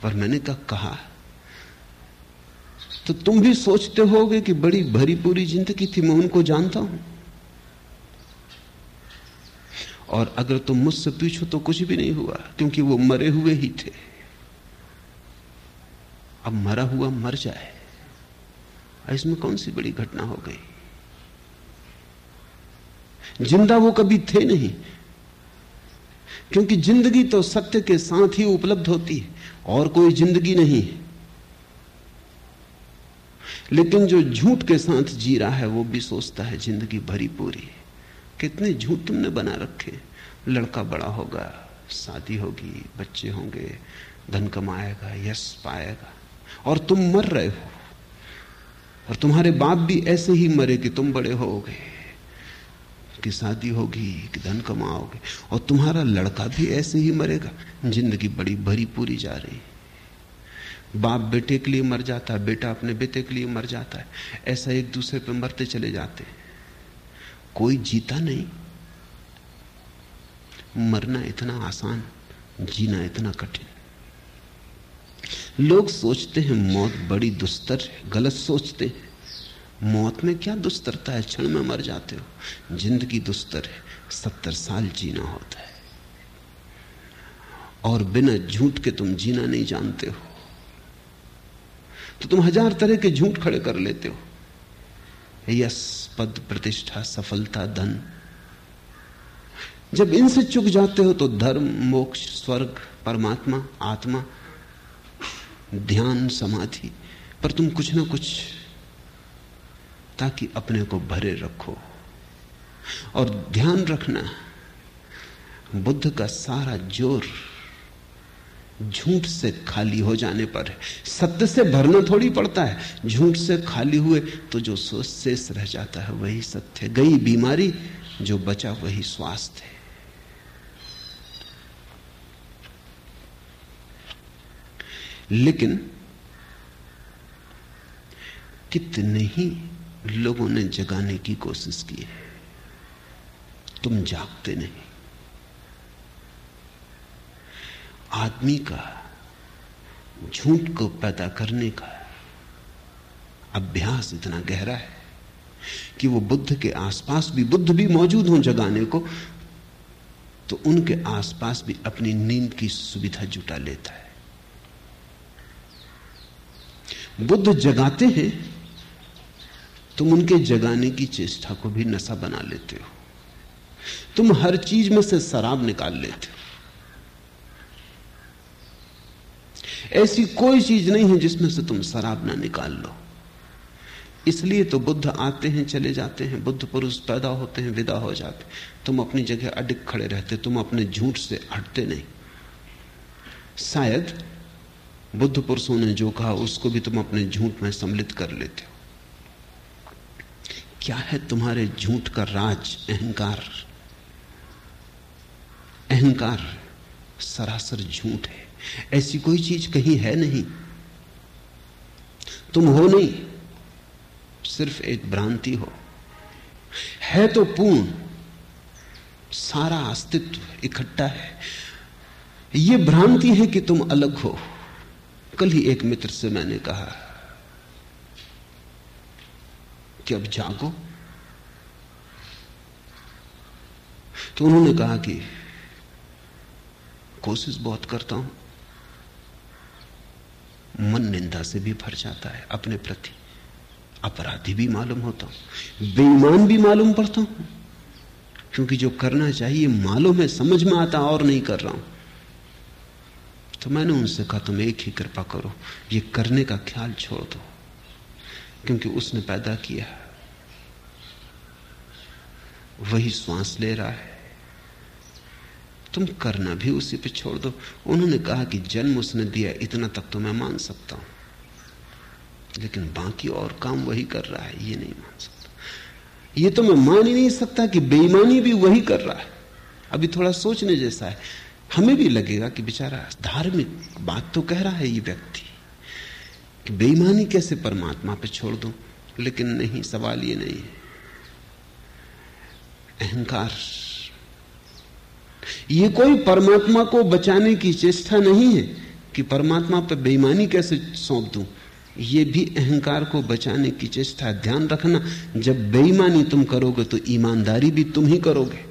पर मैंने कहा कहा? तो तुम भी सोचते होगे कि बड़ी भरी पूरी ज़िंदगी थी, मैं उनको जानता हूँ। और अगर तुम मुझसे पूछो तो कुछ भी नहीं हुआ, क्योंकि वो मरे हुए ही थे। अब मरा हुआ मर जाए इसमें कौन सी बड़ी घटना हो गई? ज़िंदा वो कभी थे नहीं, क्योंकि ज़िंदगी तो सत्य के साथ ही उपलब्ध होती है, और कोई ज़िंदगी नहीं लेकिन जो झूठ के साथ जी रहा है, वो भी सोचता है ज़िंदगी भरी पूरी कितने झूठ तुमने बना रखे लड़का बड़ा होगा, शादी होगी, बच्चे होंगे, धन कमाएगा, यश पाएगा। और तुम मर रहे हो। और तुम्हारे बाप भी ऐसे ही मरे कि तुम बड़े होगे कि शादी होगी, कि धन कमाओगे। और तुम्हारा लड़का भी ऐसे ही मरेगा, ज़िंदगी बड़ी भरी पूरी जा रही। बाप बेटे के लिए मर जाता है, बेटा अपने बेटे के लिए मर जाता है। ऐसा एक दूसरे पर मरते चले जाते कोई जीता नहीं। मरना इतना आसान, जीना इतना कठिन। लोग सोचते हैं मौत बड़ी दुस्तर है, गलत सोचते हैं। मौत में क्या दुस्तरता है? क्षण में मर जाते हो। ज़िंदगी दुस्तर है, सत्तर साल जीना होता है। और बिना झूठ के तुम जीना नहीं जानते हो। तो तुम हज़ार तरह के झूठ खड़े कर लेते हो। यश पद प्रतिष्ठा, सफलता, धन। जब इनसे चुक जाते हो तो धर्म, मोक्ष, स्वर्ग, परमात्मा, आत्मा, ध्यान, समाधि, पर तुम कुछ ना कुछ ताकि अपने को भरे रखो। और ध्यान रखना, बुद्ध का सारा ज़ोर झूठ से खाली हो जाने पर सत्य से भरना थोड़ी पड़ता है। झूठ से खाली हुए तो जो शेष रह जाता है, वही सत्य गई बीमारी, जो बचा वही स्वास्थ्य है। लेकिन कितने ही लोगों ने जगाने की कोशिश की है, तुम जागते नहीं। आदमी का, झूठ को पैदा करने का अभ्यास इतना गहरा है कि वो बुद्ध के आसपास भी, बुद्ध भी मौजूद हों जगाने को तो उनके आसपास भी अपनी नींद की सुविधा जुटा लेता है। बुद्ध जगाते हैं, तुम उनके जगाने की चेष्टा को भी नशा बना लेते हो। तुम हर चीज़ में से शराब निकाल लेते हो। ऐसी कोई चीज़ नहीं है जिसमें से तुम शराब ना निकाल लो। इसलिए तो बुद्ध आते हैं, चले जाते हैं, बुद्ध पुरुष पैदा होते हैं, विदा हो जाते तुम अपनी जगह अडिग खड़े रहते, तुम अपने झूठ से हटते नहीं। शायद बुद्ध पुरुषों ने जो कहा, उसको भी तुम अपने झूठ में सम्मिलित कर लेते हो। क्या है तुम्हारे झूठ का राज, अहंकार? अहंकार सरासर झूठ है। ऐसी कोई चीज़ कहीं है नहीं। तुम हो नहीं, सिर्फ़ एक भ्रांति हो। है तो पूर्ण, सारा अस्तित्व इकट्ठा है। यह भ्रांति है कि तुम अलग हो। कल ही एक मित्र से मैंने कहा, कि अब जागो। तो उन्होंने कहा कि, कोशिश बहुत करता हूँ। मन निंदा से भी भर जाता है, अपने प्रति। अपराधी भी मालूम होता हूँ, बेईमान भी मालूम पड़ता हूँ। क्योंकि जो करना चाहिए, मालूम है, समझ में आता, और नहीं कर रहा हूँ। तो मैंने उनसे कहा, तुम एक ही कृपा करो, ये करने का ख्याल छोड़ दो। क्योंकि उसने पैदा किया वही श्वास ले रहा है। तुम करना भी उसी पे छोड़ दो। उन्होंने कहा कि जन्म उसने दिया, इतना तक तो मैं मान सकता हूँ। लेकिन बाकी और काम वही कर रहा है, ये नहीं मान सकता। ये तो मैं मान ही नहीं सकता कि बेईमानी भी वही कर रहा है। अभी थोड़ा सोचने जैसा है। हमें भी लगेगा कि बेचारा धार्मिक बात तो कह रहा है ये व्यक्ति, कि बेईमानी कैसे परमात्मा पे छोड़ दो? लेकिन नहीं, सवाल ये नहीं है। अहंकार ये कोई परमात्मा को बचाने की चेष्टा नहीं है कि परमात्मा पर बेईमानी कैसे सौंप दूँ। ये भी अहंकार को बचाने की चेष्टा। ध्यान रखना, जब बेईमानी तुम करोगे तो ईमानदारी भी तुम ही करोगे।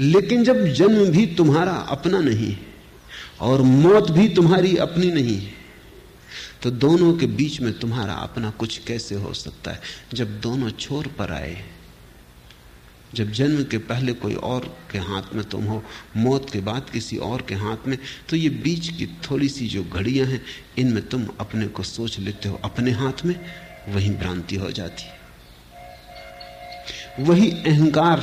लेकिन जब जन्म भी तुम्हारा अपना नहीं है और मौत भी तुम्हारी अपनी नहीं है तो दोनों के बीच में तुम्हारा अपना कुछ कैसे हो सकता है? जब दोनों छोर पर आए, जब जन्म के पहले कोई और के हाथ में तुम हो, मौत के बाद किसी और के हाथ में तो ये बीच की थोड़ी सी जो घड़ियाँ हैं, इनमें तुम अपने को सोच लेते हो। अपने हाथ में वही भ्रांति हो जाती है। वही अहंकार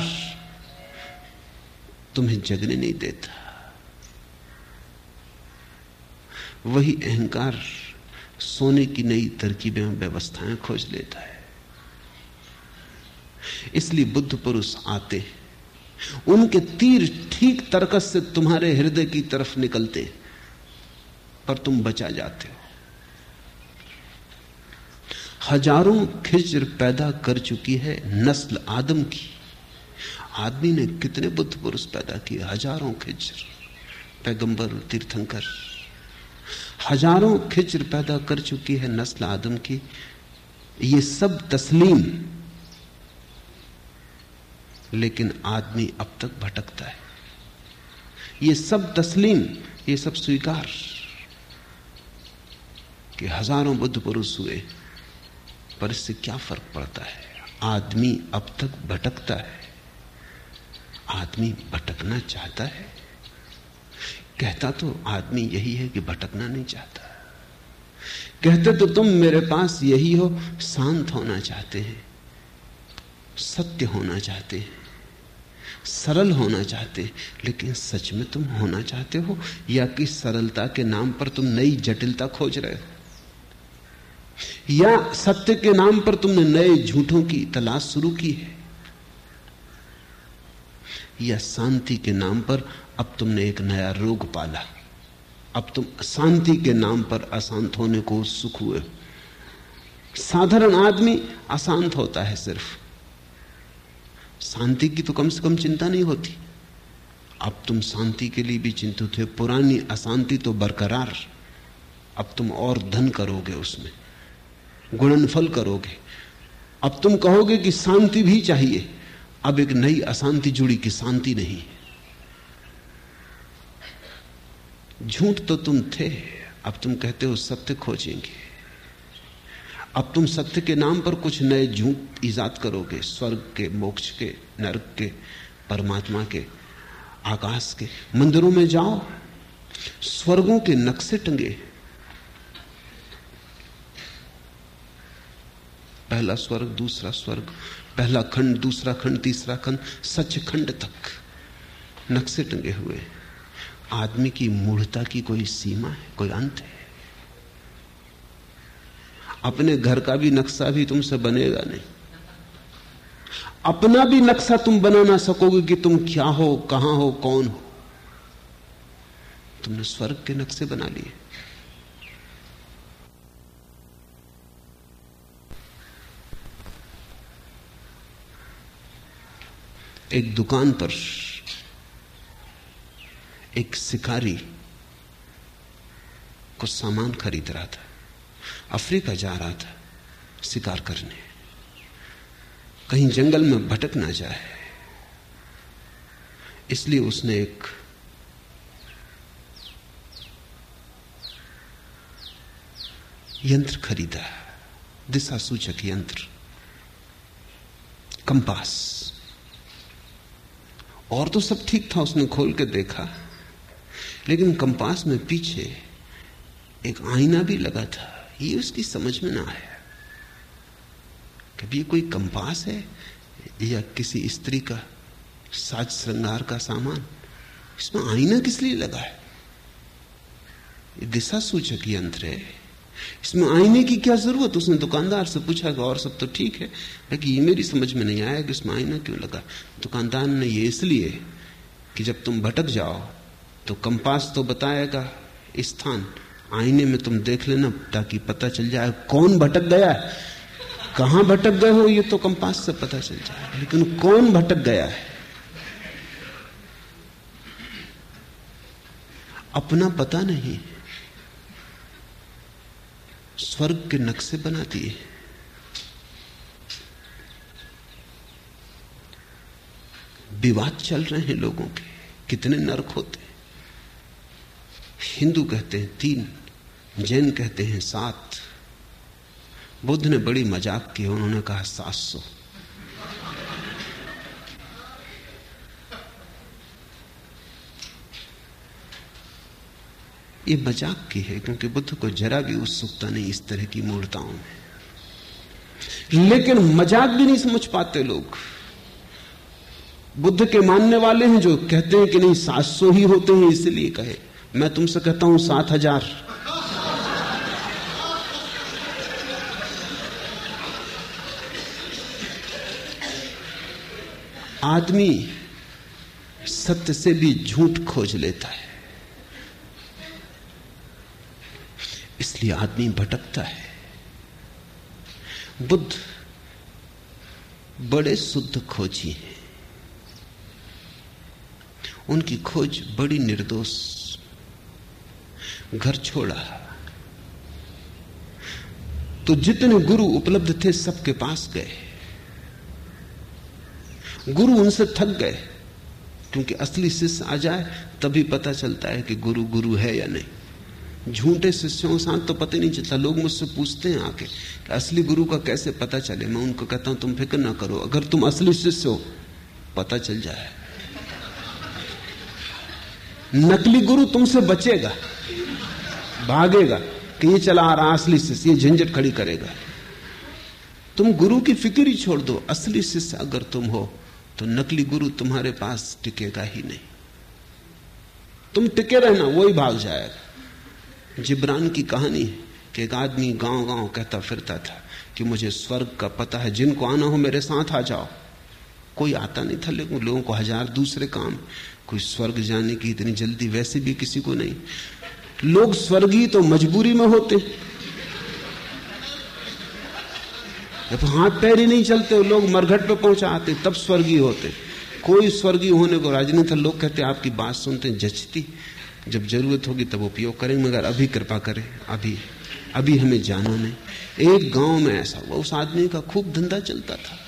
तुम्हें जगने नहीं देता। वही अहंकार सोने की नई तरकीबें व्यवस्थाएँ खोज लेता है। इसलिए बुद्ध पुरुष आते उनके तीर ठीक तरकस से तुम्हारे हृदय की तरफ़ निकलते पर तुम बचा जाते हो। हज़ारों खिजर पैदा कर चुकी है नस्ल आदम की। आदमी ने कितने बुद्ध पुरुष पैदा किए? हज़ारों खिजर, पैगंबर तीर्थंकर। हज़ारों खिचर पैदा कर चुकी है नस्ल आदम की। ये सब तस्लीम। लेकिन आदमी अब तक भटकता है। ये सब तस्लीम, ये सब स्वीकार कि हज़ारों बुद्ध पुरुष हुए, पर इससे क्या फ़र्क पड़ता है? आदमी अब तक भटकता है। आदमी भटकना चाहता है। कहता तो आदमी यही है कि भटकना नहीं चाहता। कहते तो तुम मेरे पास यही हो, शांत होना चाहते हैं, सत्य होना चाहते हैं, सरल होना चाहते हैं, लेकिन सच में तुम होना चाहते हो या कि सरलता के नाम पर तुम नई जटिलता खोज रहे हो? या सत्य के नाम पर तुमने नए झूठों की तलाश शुरू की है? या शांति के नाम पर अब तुमने एक नया रोग पाला। अब तुम शांति के नाम पर अशांत होने को सुख हुए। साधारण आदमी अशांत होता है सिर्फ़। शांति की तो कम से कम चिंता नहीं होती। अब तुम शांति के लिए भी चिंतित हो। पुरानी अशांति तो बरकरार। अब तुम और धन करोगे उसमें। गुणनफल करोगे। अब तुम कहोगे कि शांति भी चाहिए। अब एक नई अशांति जुड़ी कि शांति नहीं। झूठ तो तुम थे, अब तुम कहते हो सत्य खोजेंगे। अब तुम सत्य के नाम पर कुछ नए झूठ ईजाद करोगे, स्वर्ग के, मोक्ष के, नरक के, परमात्मा के, आकाश के, मंदिरों में जाओ, स्वर्गों के नक्शे टंगे। पहला स्वर्ग, दूसरा स्वर्ग, पहला खंड, दूसरा खंड, तीसरा खंड सच खंड तक नक्शे टंगे हुए। आदमी की मूढ़ता की कोई सीमा है, कोई अंत है? अपने घर का भी नक्शा भी तुमसे बनेगा नहीं। अपना भी नक्शा तुम बना ना सकोगे कि तुम क्या हो, कहाँ हो, कौन हो। तुमने स्वर्ग के नक्शे बना लिए। एक दुकान पर एक शिकारी कुछ सामान खरीद रहा था, अफ्रीका जा रहा था शिकार करने। कहीं जंगल में भटक ना जाए। इसलिए उसने एक यंत्र खरीदा दिशा सूचक यंत्र, कंपास। और तो सब ठीक था, उसने खोल के देखा। लेकिन कंपास में पीछे एक आईना भी लगा था। ये उसकी समझ में ना आया। कभी कोई कंपास है या किसी स्त्री का साज श्रृंगार का सामान? इसमें आईना किस लिए लगा है? ये दिशा सूचक यंत्र है। इसमें आईने की क्या ज़रूरत? उसने दुकानदार से पूछा कि और सब तो ठीक है, लेकिन ये मेरी समझ में नहीं आया कि इसमें आईना क्यों लगा। दुकानदार ने ये इसलिए कि जब तुम भटक जाओ तो कंपास तो बताएगा स्थान आईने में तुम देख लेना ताकि पता चल जाए कौन भटक गया है। कहाँ भटक गए हो ये तो कंपास से पता चल जाए, लेकिन कौन भटक गया है? अपना पता नहीं। स्वर्ग के नक्शे बना दिए। विवाद चल रहे हैं लोगों के, कितने नरक होते हिंदू कहते हैं तीन, जैन कहते हैं सात। बुद्ध ने बड़ी मज़ाक की उन्होंने कहा सात सौ। ये मज़ाक की है, क्योंकि बुद्ध को जरा भी उत्सुकता नहीं इस तरह की मूर्ताओं में। लेकिन मज़ाक भी नहीं समझ पाते लोग। बुद्ध के मानने वाले हैं जो कहते हैं कि नहीं, सात सौ ही होते हैं, इसलिए कहे। मैं तुमसे कहता हूँ सात हज़ार। आदमी सत्य से भी झूठ खोज लेता है। इसलिए आदमी भटकता है। बुद्ध बड़े शुद्ध खोजी हैं। उनकी खोज बड़ी निर्दोष घर छोड़ा। तो जितने गुरु उपलब्ध थे, सबके पास गए। गुरु उनसे थक गए, क्योंकि असली शिष्य आ जाए, तभी पता चलता है कि गुरु गुरु है या नहीं। झूठे शिष्यों साथ तो पता नहीं चलता, लोग मुझसे पूछते हैं आके कि असली गुरु का कैसे पता चले? मैं उनको कहता हूँ, तुम फ़िक्र ना करो, अगर तुम असली शिष्य हो, पता चल जाए। नकली गुरु तुमसे बचेगा, भागेगा, कि ये चला आ रहा असली शिष्य, ये झंझट खड़ी करेगा। तुम गुरु की फ़िक्र ही छोड़ दो, असली शिष्य अगर तुम हो तो नकली गुरु तुम्हारे पास टिकेगा ही नहीं। तुम टिके रहना वो ही भाग जाएगा। जिब्रान की कहानी है कि एक आदमी गाँव गाँव कहता फिरता था कि मुझे स्वर्ग का पता है, जिनको आना हो मेरे साथ आ जाओ। कोई आता नहीं था, लेकिन लोगों को हज़ार दूसरे काम। कोई स्वर्ग जाने की इतनी जल्दी? वैसे भी किसी को नहीं। लोग स्वर्गीय तो मजबूरी में होते। जब हाथ पैर ही नहीं चलते, लोग मरघट पे पहुँचा आते, तब स्वर्गीय होते। कोई स्वर्गीय होने को राज़ी नहीं था। लोग कहते, आपकी बात सुनते, जचती। जब ज़रूरत होगी तब उपयोग करेंगे मगर अभी कृपा करें, अभी अभी हमें जाना नहीं। एक गाँव में ऐसा हुआ, उस आदमी का खूब धंधा चलता था।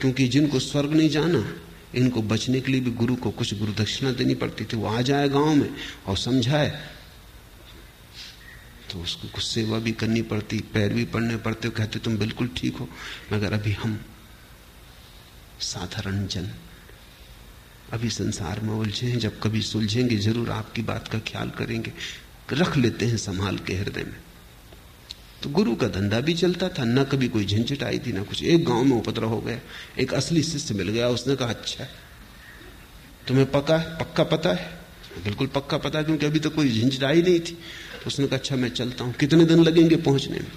क्योंकि जिनको स्वर्ग नहीं जाना इनको बचने के लिए भी गुरु को कुछ गुरु दक्षिणा देनी पड़ती थी। वो आ जाए गाँव में और समझाए। तो उसको कुछ सेवा भी करनी पड़ती, पैर भी पड़ने पड़ते, कहते, तुम बिल्कुल ठीक हो, मगर अभी हम साधारण जन, अभी संसार में उलझे हैं। जब कभी सुलझेंगे, ज़रूर आपकी बात का ख्याल करेंगे। रख लेते हैं संभाल के हृदय में। तो गुरु का धंधा भी चलता था, न कभी कोई झंझट आई थी, ना कुछ। एक गाँव में उपद्रव हो गया, एक असली शिष्य मिल गया, उसने कहा अच्छा तुम्हें पका है? पक्का पता है? बिल्कुल पक्का पता है क्योंकि अभी तो कोई झंझट आई नहीं थी। तो उसने कहा अच्छा मैं चलता हूँ। कितने दिन लगेंगे पहुँचने में?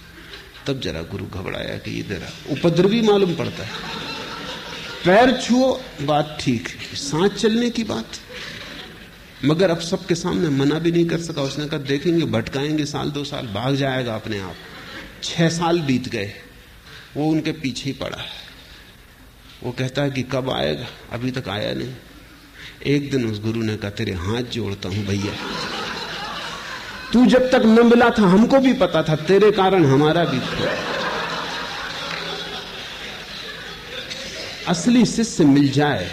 तब जरा गुरु घबराया कि जरा उपद्रवी मालूम पड़ता है। पैर छुओ, बात ठीक है। सांस चलने की बात। मगर अब सबके सामने मना भी नहीं कर सका। उसने कहा, देखेंगे, भटकाएँगे साल, दो साल, भाग जाएगा अपने आप। छह साल बीत गए, वो उनके पीछे ही पड़ा। है वो कहता है कि कब आएगा? अभी तक आया नहीं। एक दिन उस गुरु ने कहा, तेरे हाथ जोड़ता हूँ भैया। तू जब तक न मिला था, हमको भी पता था, तेरे कारण हमारा भी था। असली शिष्य मिल जाए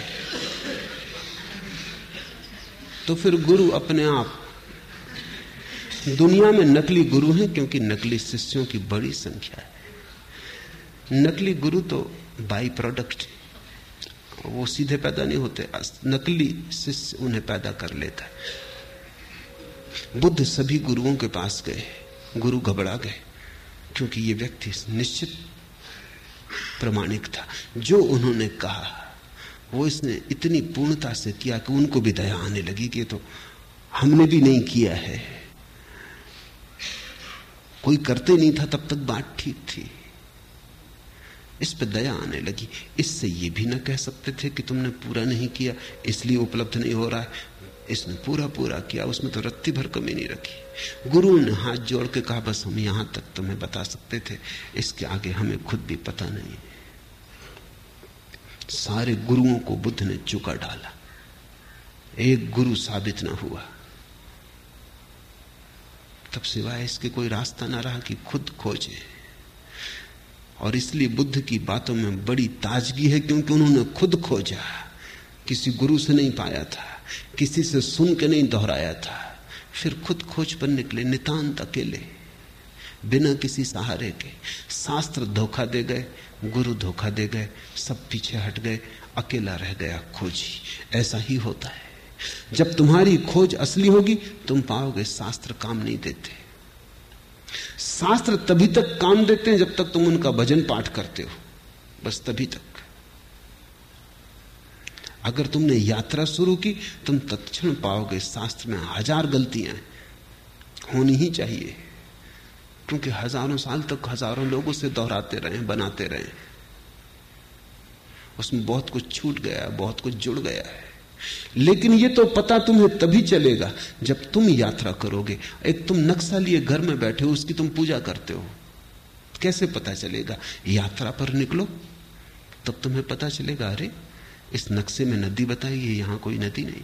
तो फिर गुरु अपने आप दुनिया में नकली गुरु हैं क्योंकि नकली शिष्यों की बड़ी संख्या है। नकली गुरु तो बाई प्रोडक्ट वो सीधे पैदा नहीं होते। नकली शिष्य उन्हें पैदा कर लेता है। बुद्ध सभी गुरुओं के पास गए गुरु घबरा गए। क्योंकि ये व्यक्ति निश्चित प्रमाणिक था। जो उन्होंने कहा, वो इसने इतनी पूर्णता से किया कि उनको भी दया आने लगी कि तो हमने भी नहीं किया है। कोई करते नहीं था, तब तक बात ठीक थी। इस पर दया आने लगी। इससे ये भी ना कह सकते थे कि तुमने पूरा नहीं किया, इसलिए उपलब्ध नहीं हो रहा है। इसने पूरा पूरा किया, उसमें तो रत्ती भर कमी नहीं रखी। गुरु ने हाथ जोड़ के कहा, बस हम यहाँ तक तुम्हें बता सकते थे, इसके आगे हमें खुद भी पता नहीं। सारे गुरुओं को बुद्ध ने चुका डाला। एक गुरु साबित ना हुआ। तब सिवाय इसके कोई रास्ता ना रहा कि खुद खोजे। और इसलिए बुद्ध की बातों में बड़ी ताजगी है क्योंकि उन्होंने खुद खोजा। किसी गुरु से नहीं पाया था, किसी से सुन के नहीं दोहराया था। फिर खुद खोज पर निकले, नितांत अकेले। बिना किसी सहारे के शास्त्र धोखा दे गए, गुरु धोखा दे गए, सब पीछे हट गए, अकेला रह गया खोजी। ऐसा ही होता है। जब तुम्हारी खोज असली होगी, तुम पाओगे शास्त्र काम नहीं देते। शास्त्र तभी तक काम देते हैं जब तक तुम उनका भजन पाठ करते हो। बस तभी तक। अगर तुमने यात्रा शुरू की, तुम तत्क्षण पाओगे शास्त्र में हज़ार गलतियाँ होनी ही चाहिए। क्योंकि हज़ारों साल तक हज़ारों लोग उसे दोहराते रहे, बनाते रहे। उसमें बहुत कुछ छूट गया, बहुत कुछ जुड़ गया है। लेकिन ये तो पता तुम्हें तभी चलेगा जब तुम यात्रा करोगे। एक तुम नक्शा लिए घर में बैठे हो, उसकी तुम पूजा करते हो। कैसे पता चलेगा? यात्रा पर निकलो, तब तुम्हें पता चलेगा, अरे, इस नक्शे में नदी बताई है, यहाँ कोई नदी नहीं।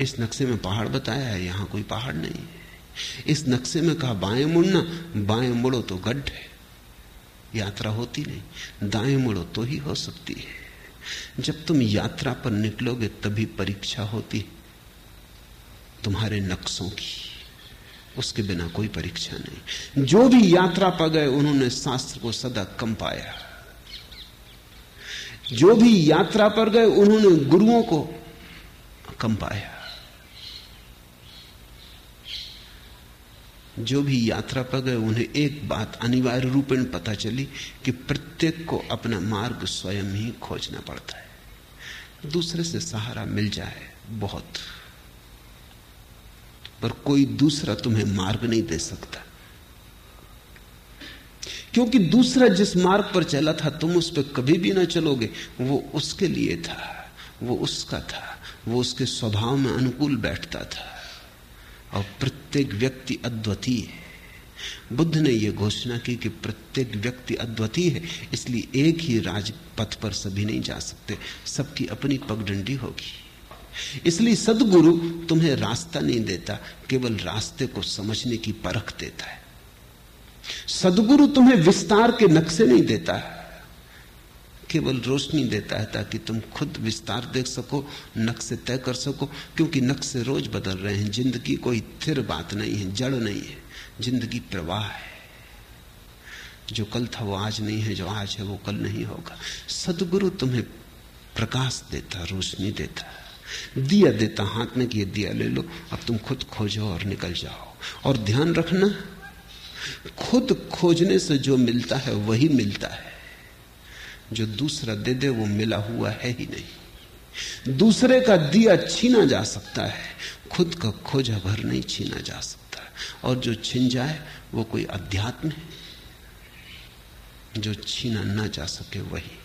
इस नक्शे में पहाड़ बताया है, यहाँ कोई पहाड़ नहीं। इस नक्शे में कहा, बाएँ मुड़ना, बाएँ मुड़ो तो गड्ढ है। यात्रा होती नहीं, दाएँ मुड़ो तो ही हो सकती है। जब तुम यात्रा पर निकलोगे, तभी परीक्षा होती तुम्हारे नक्शों की, उसके बिना कोई परीक्षा नहीं। जो भी यात्रा पर गए, उन्होंने शास्त्र को सदा कम पाया। जो भी यात्रा पर गए, उन्होंने गुरुओं को कम पाया। जो भी यात्रा पर गए, उन्हें एक बात अनिवार्य रूपेण पता चली कि प्रत्येक को अपना मार्ग स्वयं ही खोजना पड़ता है। दूसरे से सहारा मिल जाए बहुत, पर कोई दूसरा तुम्हें मार्ग नहीं दे सकता। क्योंकि दूसरा जिस मार्ग पर चला था, तुम उस पर कभी भी ना चलोगे। वो उसके लिए था, वो उसका था, वो उसके स्वभाव में अनुकूल बैठता था। और प्रत्येक व्यक्ति अद्वितीय है। बुद्ध ने यह घोषणा की कि प्रत्येक व्यक्ति अद्वितीय है, इसलिए एक ही राजपथ पर सभी नहीं जा सकते, सबकी अपनी पगडंडी होगी। इसलिए सदगुरु तुम्हें रास्ता नहीं देता, केवल रास्ते को समझने की परख देता है। सदगुरु तुम्हें विस्तार के नक्शे नहीं देता। केवल रोशनी देता है ताकि तुम खुद विस्तार देख सको नक्शे तय कर सको, क्योंकि नक्शे रोज बदल रहे हैं। ज़िंदगी कोई थिर बात नहीं है, जड़ नहीं है, ज़िंदगी प्रवाह है। जो कल था, वो आज नहीं है, जो आज है, वो कल नहीं होगा। सदगुरु तुम्हें प्रकाश देता, रोशनी देता। दिया देता, हाथ में कि दिया ले लो, अब तुम खुद खोजो और निकल जाओ। और ध्यान रखना, खुद खोजने से जो मिलता है, वही मिलता है। जो दूसरा दे दे, वो मिला हुआ है ही नहीं। दूसरे का दिया छीना जा सकता है, खुद का खोजा भर नहीं छीना जा सकता। और जो छिन जाए, वो कोई अध्यात्म है। जो छीना ना जा सके, वही।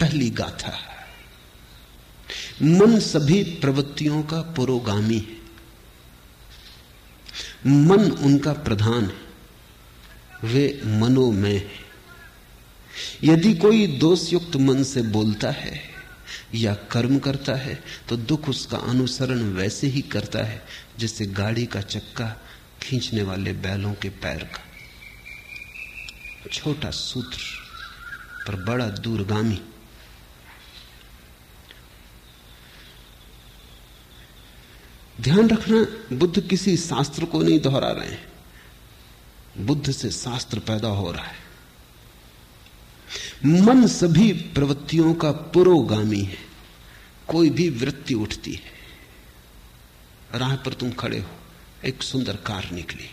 पहली गाथा। मन सभी प्रवृत्तियों का पुरोगामी है। मन उनका प्रधान है। वे मनोमय है। यदि कोई दोषयुक्त मन से बोलता है या कर्म करता है तो दुख उसका अनुसरण वैसे ही करता है, जैसे गाड़ी का चक्का खींचने वाले बैलों के पैर का। छोटा सूत्र पर बड़ा दूरगामी ध्यान रखना, बुद्ध किसी शास्त्र को नहीं दोहरा रहे हैं। बुद्ध से शास्त्र पैदा हो रहा है। मन सभी प्रवृत्तियों का पुरोगामी है। कोई भी वृत्ति उठती है। राह पर तुम खड़े हो, एक सुंदर कार निकली।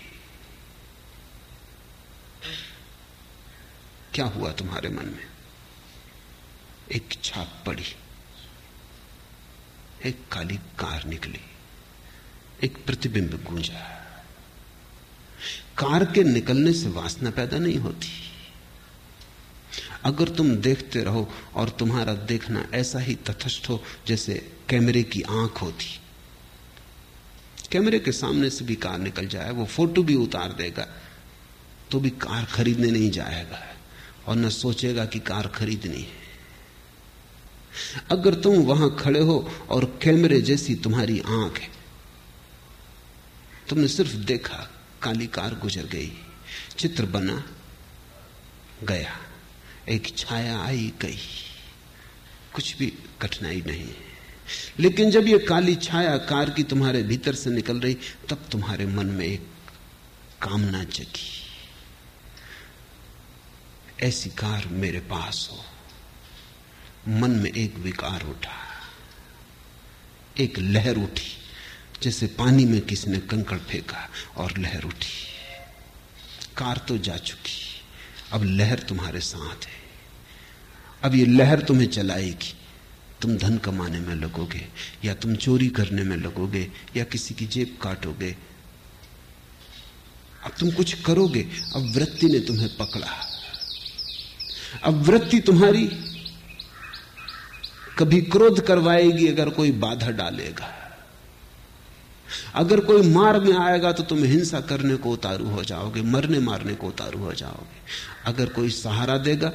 क्या हुआ तुम्हारे मन में? एक छाप पड़ी। एक काली कार निकली। एक प्रतिबिंब गूंजा कार के निकलने से वासना पैदा नहीं होती। अगर तुम देखते रहो और तुम्हारा देखना ऐसा ही तथस्थ हो जैसे कैमरे की आँख होती। कैमरे के सामने से भी कार निकल जाए, वो फ़ोटो भी उतार देगा तो भी कार खरीदने नहीं जाएगा और न सोचेगा कि कार खरीदनी है। अगर तुम वहाँ खड़े हो और कैमरे जैसी तुम्हारी आँख है तुमने सिर्फ़ देखा, काली कार गुजर गई, चित्र बना, गया। एक छाया आई गई। कुछ भी कठिनाई नहीं। लेकिन जब ये काली छाया कार की तुम्हारे भीतर से निकल रही, तब तुम्हारे मन में एक कामना जगी। ऐसी कार मेरे पास हो। मन में एक विकार उठा। एक लहर उठी। जैसे पानी में किसी ने कंकड़ फेंका और लहर उठी। कार तो जा चुकी। अब लहर तुम्हारे साथ है। अब ये लहर तुम्हें चलाएगी। तुम धन कमाने में लगोगे, या तुम चोरी करने में लगोगे, या किसी की जेब काटोगे। अब तुम कुछ करोगे, अब वृत्ति ने तुम्हें पकड़ा। अब वृत्ति तुम्हारी कभी क्रोध करवाएगी, अगर कोई बाधा डालेगा। अगर कोई मार में आएगा तो तुम हिंसा करने को उतारू हो जाओगे, मरने मारने को उतारू हो जाओगे। अगर कोई सहारा देगा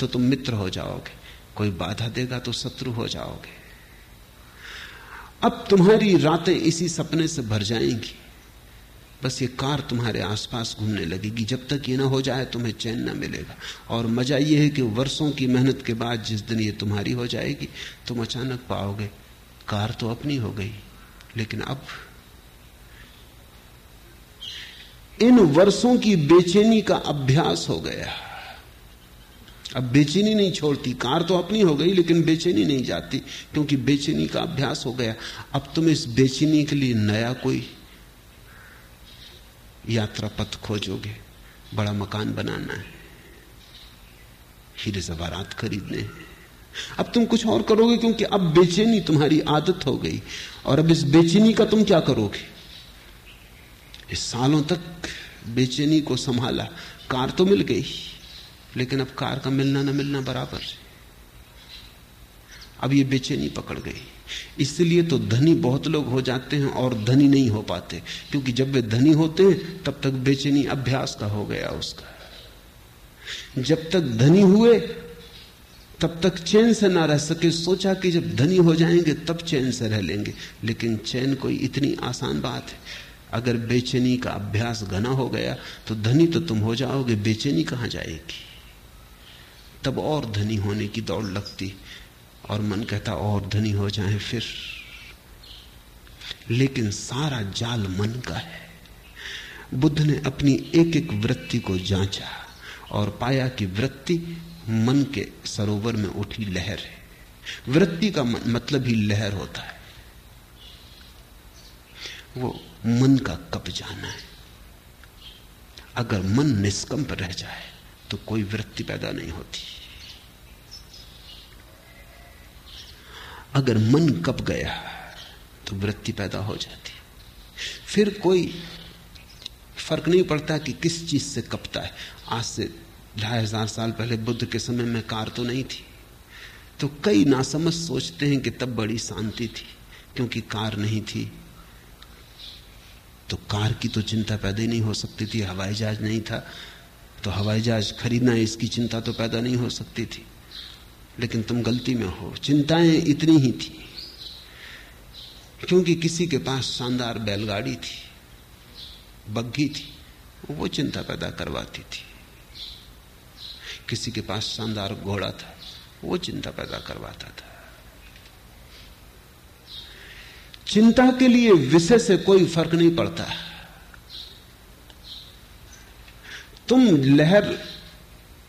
तो तुम मित्र हो जाओगे, कोई बाधा देगा तो शत्रु हो जाओगे। अब तुम्हारी रातें इसी सपने से भर जाएँगी। बस ये कार तुम्हारे आसपास घूमने लगेगी। जब तक ये ना हो जाए तुम्हें चैन ना मिलेगा। और मज़ा ये है कि वर्षों की मेहनत के बाद जिस दिन ये तुम्हारी हो जाएगी, तुम अचानक पाओगे, कार तो अपनी हो गई, लेकिन अब इन वर्षों की बेचैनी का अभ्यास हो गया। अब बेचैनी नहीं छोड़ती, कार तो अपनी हो गई, लेकिन बेचैनी नहीं जाती, क्योंकि बेचैनी का अभ्यास हो गया। अब तुम इस बेचैनी के लिए नया कोई यात्रा पथ खोजोगे? बड़ा मकान बनाना है। हीरे जवारात खरीदने अब तुम कुछ और करोगे, क्योंकि अब बेचैनी तुम्हारी आदत हो गई। और अब इस बेचैनी का तुम क्या करोगे? इस सालों तक बेचैनी को संभाला। कार तो मिल गई, लेकिन अब कार का मिलना ना मिलना बराबर अब ये बेचैनी पकड़ गई। इसलिए तो धनी बहुत लोग हो जाते हैं और धनी नहीं हो पाते, क्योंकि जब वे धनी होते हैं, तब तक बेचैनी अभ्यास का हो गया उसका। जब तक धनी हुए, तब तक चैन से ना रह सके। सोचा कि जब धनी हो जाएँगे, तब चैन से रह लेंगे। लेकिन चैन कोई इतनी आसान बात है। अगर बेचैनी का अभ्यास घना हो गया तो धनी तो तुम हो जाओगे, बेचैनी कहाँ जाएगी? तब और धनी होने की दौड़ लगती, और मन कहता, और धनी हो जाए फिर। लेकिन सारा जाल मन का है। बुद्ध ने अपनी एक एक वृत्ति को जांचा, और पाया कि वृत्ति मन के सरोवर में उठी लहर है। वृत्ति का मतलब ही लहर होता है। वो मन का कब जाना है? अगर मन निष्कंप रह जाए तो कोई वृत्ति पैदा नहीं होती। अगर मन कब गया तो वृत्ति पैदा हो जाती। फिर कोई फ़र्क नहीं पड़ता कि किस चीज़ से कपता है। आज से ढाई हज़ार साल पहले बुद्ध के समय में कार तो नहीं थी। तो कई नासमझ सोचते हैं कि तब बड़ी शांति थी, क्योंकि कार नहीं थी। तो कार की तो चिंता पैदा ही नहीं हो सकती थी, हवाई जहाज़ नहीं था। तो हवाई जहाज़ खरीदना, इसकी चिंता तो पैदा नहीं हो सकती थी। लेकिन तुम गलती में हो, चिंताएँ इतनी ही थी, क्योंकि किसी के पास शानदार बैलगाड़ी थी, बग्घी थी, वो चिंता पैदा करवाती थी। किसी के पास शानदार घोड़ा था, वो चिंता पैदा करवाता था। चिंता के लिए विषय से कोई फ़र्क नहीं पड़ता। तुम लहर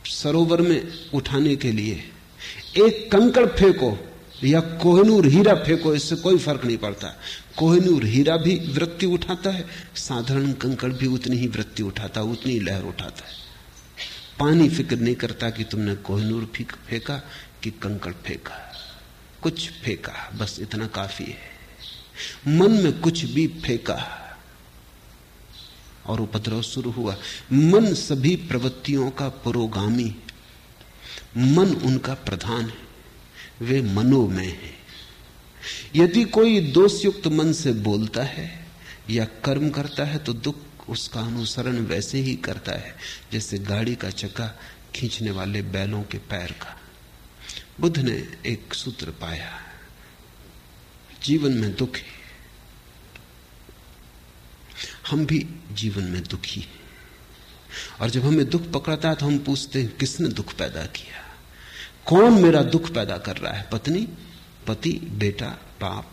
सरोवर में उठाने के लिए एक कंकड़ फेंको या कोहनूर हीरा फेंको, इससे कोई फ़र्क नहीं पड़ता। कोहनूर हीरा भी वृत्ति उठाता है, साधारण कंकड़ भी उतनी ही वृत्ति उठाता, उतनी लहर उठाता है। पानी फ़िक्र नहीं करता कि तुमने कोहनूर फेंका कि कंकड़ फेंका। कुछ फेंका, बस इतना काफ़ी है। मन में कुछ भी फेंका और उपद्रव शुरू हुआ। मन सभी प्रवृत्तियों का पुरोगामी मन उनका प्रधान है। वे मनोमय है। यदि कोई दोषयुक्त मन से बोलता है या कर्म करता है तो दुख उसका अनुसरण वैसे ही करता है, जैसे गाड़ी का चक्का खींचने वाले बैलों के पैर का। बुद्ध ने एक सूत्र पाया। जीवन में दुख है। हम भी जीवन में दुखी हैं। और जब हमें दुख पकड़ता है तो हम पूछते हैं, किसने दुख पैदा किया? कौन मेरा दुख पैदा कर रहा है? पत्नी, पति, बेटा, बाप,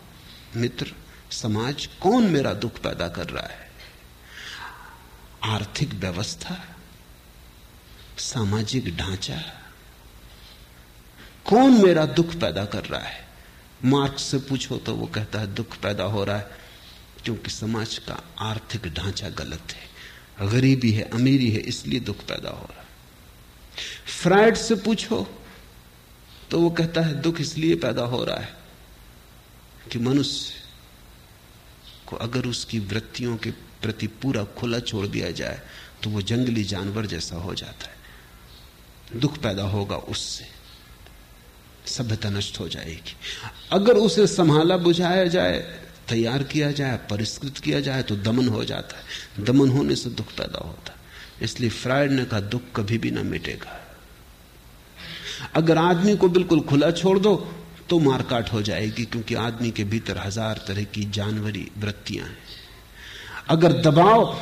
मित्र, समाज, कौन मेरा दुख पैदा कर रहा है? आर्थिक व्यवस्था, सामाजिक ढांचा, कौन मेरा दुख पैदा कर रहा है? मार्क्स से पूछो तो वो कहता है, दुख पैदा हो रहा है, क्योंकि समाज का आर्थिक ढांचा गलत है। गरीबी है, अमीरी है, इसलिए दुख पैदा हो रहा है। फ्राइड से पूछो तो वो कहता है, दुख इसलिए पैदा हो रहा है कि मनुष्य को अगर उसकी वृत्तियों के प्रति पूरा खुला छोड़ दिया जाए तो वो जंगली जानवर जैसा हो जाता है। दुख पैदा होगा उससे। सभ्यता नष्ट हो जाएगी। अगर उसे संभाला, बुझाया जाए, तैयार किया जाए, परिष्कृत किया जाए तो दमन हो जाता है। दमन होने से दुख पैदा होता है। इसलिए फ्राइड ने कहा दुख कभी भी ना मिटेगा। अगर आदमी को बिल्कुल खुला छोड़ दो तो मारकाट हो जाएगी, क्योंकि आदमी के भीतर हज़ार तरह की जानवरी, वृत्तियाँ हैं। अगर दबाओ,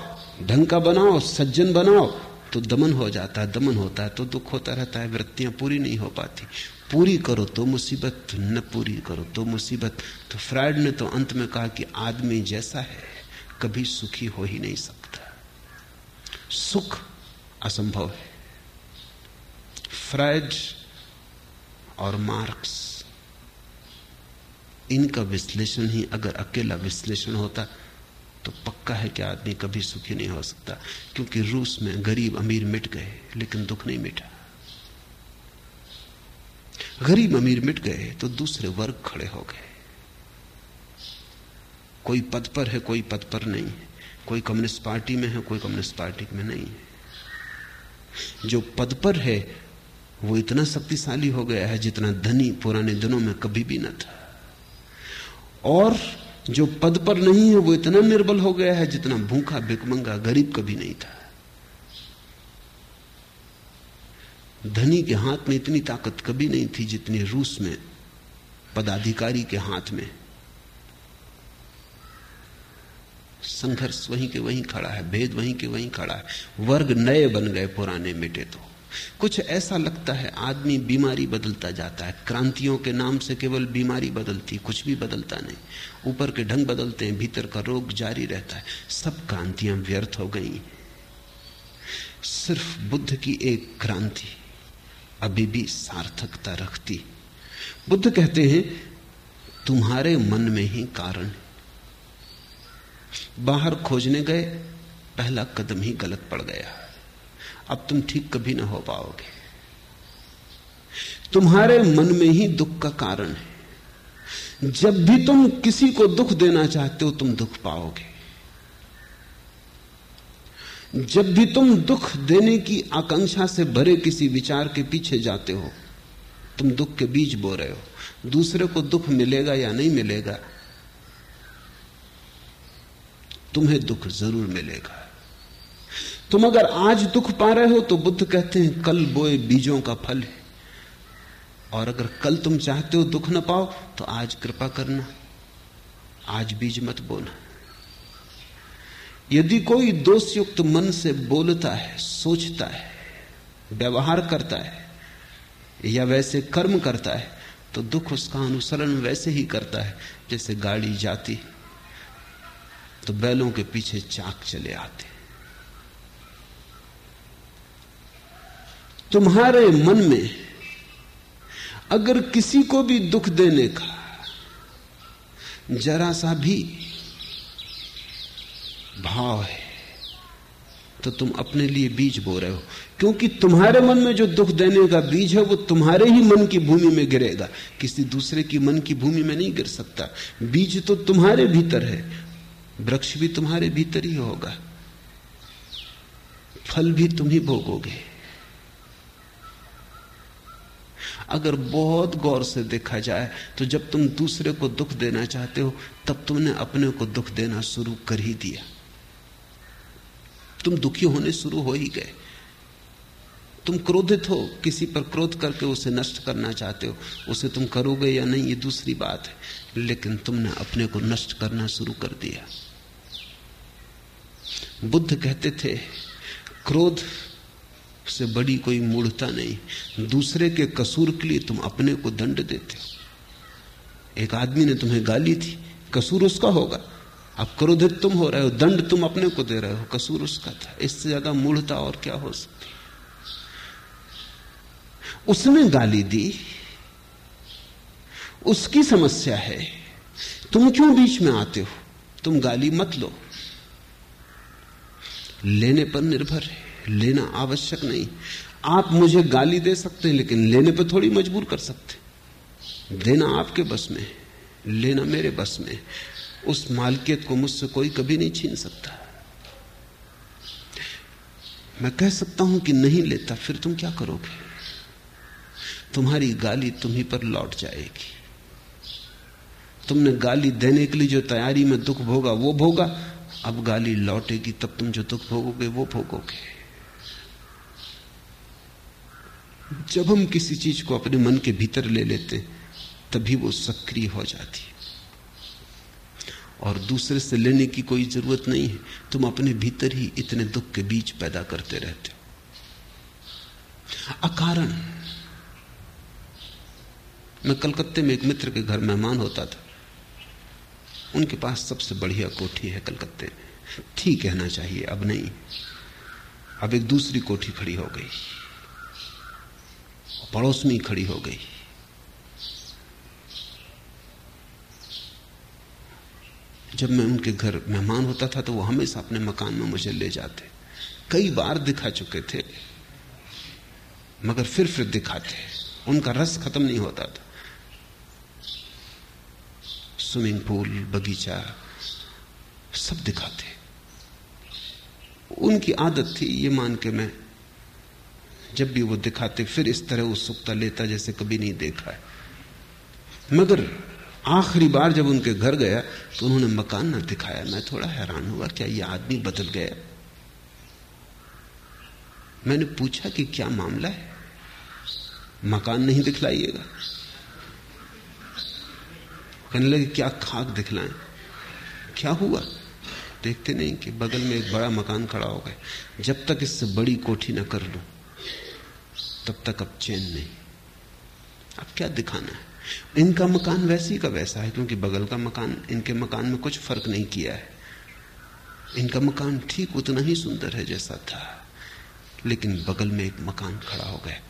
ढंग का बनाओ, सज्जन बनाओ तो दमन हो जाता है। दमन होता है तो दुख होता रहता है, वृत्तियाँ पूरी नहीं हो पाती। पूरी करो तो मुसीबत, न पूरी करो तो मुसीबत। तो फ्राइड ने तो अंत में कहा कि आदमी जैसा है, कभी सुखी हो ही नहीं सकता। सुख असंभव है। फ्राइड और मार्क्स, इनका विश्लेषण ही अगर अकेला विश्लेषण होता तो पक्का है कि आदमी कभी सुखी नहीं हो सकता, क्योंकि रूस में गरीब अमीर मिट गए, लेकिन दुख नहीं मिटा। गरीब अमीर मिट गए तो दूसरे वर्ग खड़े हो गए। कोई पद पर है, कोई पद पर नहीं है। कोई कम्युनिस्ट पार्टी में है, कोई कम्युनिस्ट पार्टी में नहीं है। जो पद पर है, वो इतना शक्तिशाली हो गया है जितना धनी पुराने दिनों में कभी भी न था। और जो पद पर नहीं है, वो इतना निर्बल हो गया है जितना भूखा भिकमंगा गरीब कभी नहीं था। धनी के हाथ में इतनी ताकत कभी नहीं थी जितनी रूस में, पदाधिकारी के हाथ में। संघर्ष वहीं के वहीं खड़ा है, भेद वहीं के वहीं खड़ा है। वर्ग नए बन गए पुराने मिटे तो। कुछ ऐसा लगता है आदमी बीमारी बदलता जाता है। क्रांतियों के नाम से केवल बीमारी बदलती, कुछ भी बदलता नहीं। ऊपर के ढंग बदलते हैं, भीतर का रोग जारी रहता है। सब क्रांतियाँ व्यर्थ हो गई। सिर्फ़ बुद्ध की एक क्रांति। अभी भी सार्थकता रखती। बुद्ध कहते हैं, तुम्हारे मन में ही कारण बाहर खोजने गए, पहला कदम ही गलत पड़ गया। अब तुम ठीक कभी ना हो पाओगे। तुम्हारे मन में ही दुख का कारण है। जब भी तुम किसी को दुख देना चाहते हो, तुम दुख पाओगे। जब भी तुम दुख देने की आकांक्षा से भरे किसी विचार के पीछे जाते हो, तुम दुख के बीज बो रहे हो। दूसरे को दुख मिलेगा या नहीं मिलेगा, तुम्हें दुख ज़रूर मिलेगा। तुम अगर आज दुख पा रहे हो तो बुद्ध कहते हैं, कल बोए बीजों का फल है। और अगर कल तुम चाहते हो दुख न पाओ तो आज कृपा करना, आज बीज मत बोना। यदि कोई दोषयुक्त मन से बोलता है, सोचता है, व्यवहार करता है, या वैसे कर्म करता है तो दुख उसका अनुसरण वैसे ही करता है, जैसे गाड़ी जाती तो बैलों के पीछे चाक चले आते तुम्हारे मन में अगर किसी को भी दुख देने का जरा सा भी भाव है। तो तुम अपने लिए बीज बो रहे हो। क्योंकि तुम्हारे मन में जो दुख देने का बीज है, वो तुम्हारे ही मन की भूमि में गिरेगा। किसी दूसरे की मन की भूमि में नहीं गिर सकता। बीज तो तुम्हारे भीतर है। वृक्ष भी तुम्हारे भीतर ही होगा। फल भी तुम ही भोगोगे। अगर बहुत गौर से देखा जाए तो जब तुम दूसरे को दुख देना चाहते हो, तब तुमने अपने को दुख देना शुरू कर ही दिया। तुम दुखी होने शुरू हो ही गए। तुम क्रोधित हो, किसी पर क्रोध करके उसे नष्ट करना चाहते हो। उसे तुम करोगे या नहीं, ये दूसरी बात है। लेकिन तुमने अपने को नष्ट करना शुरू कर दिया। बुद्ध कहते थे, क्रोध से बड़ी कोई मूढ़ता नहीं। दूसरे के कसूर के लिए तुम अपने को दंड देते हो। एक आदमी ने तुम्हें गाली थी कसूर उसका होगा। अब क्रोधित तुम हो रहे हो, दंड तुम अपने को दे रहे हो, कसूर उसका था। इससे ज़्यादा मूढ़ता और क्या हो सकती उसने गाली दी। उसकी समस्या है, तुम क्यों बीच में आते हो? तुम गाली मत लो। लेने पर निर्भर है, लेना आवश्यक नहीं। आप मुझे गाली दे सकते हैं, लेकिन लेने पर थोड़ी मजबूर कर सकते देना आपके बस में लेना मेरे बस में उस मालकियत को मुझसे कोई कभी नहीं छीन सकता। मैं कह सकता हूँ कि नहीं लेता, फिर तुम क्या करोगे? तुम्हारी गाली तुम्ही पर लौट जाएगी। तुमने गाली देने के लिए जो तैयारी में दुख भोगा, वो भोगा। अब गाली लौटेगी, तब तुम जो दुख भोगोगे, वो भोगोगे। जब हम किसी चीज़ को अपने मन के भीतर ले लेते, तभी वो सक्रिय हो जाती। और दूसरे से लेने की कोई ज़रूरत नहीं है। तुम अपने भीतर ही इतने दुख के बीच पैदा करते रहते हो। अकारण, मैं कलकत्ते में एक मित्र के घर मेहमान होता था। उनके पास सबसे बढ़िया कोठी है कलकत्ते में। ठीक कहना चाहिए, अब नहीं। अब एक दूसरी कोठी खड़ी हो गई। पड़ोस में खड़ी हो गई। जब मैं उनके घर मेहमान होता था तो वो हमेशा अपने मकान में मुझे ले जाते। कई बार दिखा चुके थे, मगर फिर फिर दिखाते। उनका रस खत्म नहीं होता था। स्विमिंग पूल, बगीचा, सब दिखाते। उनकी आदत थी ये मान के मैं, जब भी वो दिखाते, फिर इस तरह उत्सुकता लेता जैसे कभी नहीं देखा है। मगर आखिरी बार जब उनके घर गया तो उन्होंने मकान ना दिखाया। मैं थोड़ा हैरान हुआ, क्या ये आदमी बदल गया? मैंने पूछा कि क्या मामला है? मकान नहीं दिखलाइएगा। कहने लगे, क्या खाक दिखलाएँ? क्या हुआ? देखते नहीं कि बगल में एक बड़ा मकान खड़ा हो गया। जब तक इससे बड़ी कोठी ना कर लूँ, तब तक अब चैन नहीं। अब क्या दिखाना है? इनका मकान वैसी का वैसा है, क्योंकि बगल का मकान, इनके मकान में कुछ फ़र्क नहीं किया है। इनका मकान ठीक उतना ही सुंदर है जैसा था, लेकिन बगल में एक मकान खड़ा हो गया।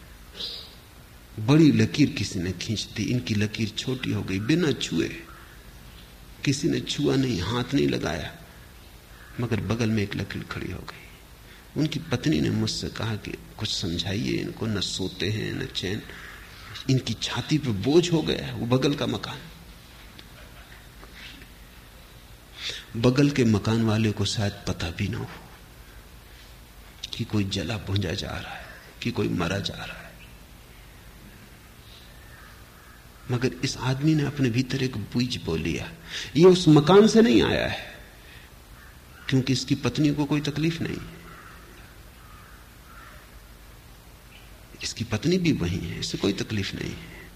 बड़ी लकीर किसी ने खींच दी, इनकी लकीर छोटी हो गई, बिना छुए। किसी ने छुआ नहीं, हाथ नहीं लगाया, मगर बगल में एक लकीर खड़ी हो गई। उनकी पत्नी ने मुझसे कहा कि कुछ समझाइए, इनको न सोते हैं, न चैन। इनकी छाती पे बोझ हो गया है, वो बगल का मकान। बगल के मकान वाले को शायद पता भी ना हो कि कोई जला भुंजा जा रहा है, कि कोई मरा जा रहा है। मगर इस आदमी ने अपने भीतर एक बीज बो लिया। ये उस मकान से नहीं आया है, क्योंकि इसकी पत्नी को कोई तकलीफ़ नहीं इसकी पत्नी भी वही है इसे कोई तकलीफ़ नहीं है।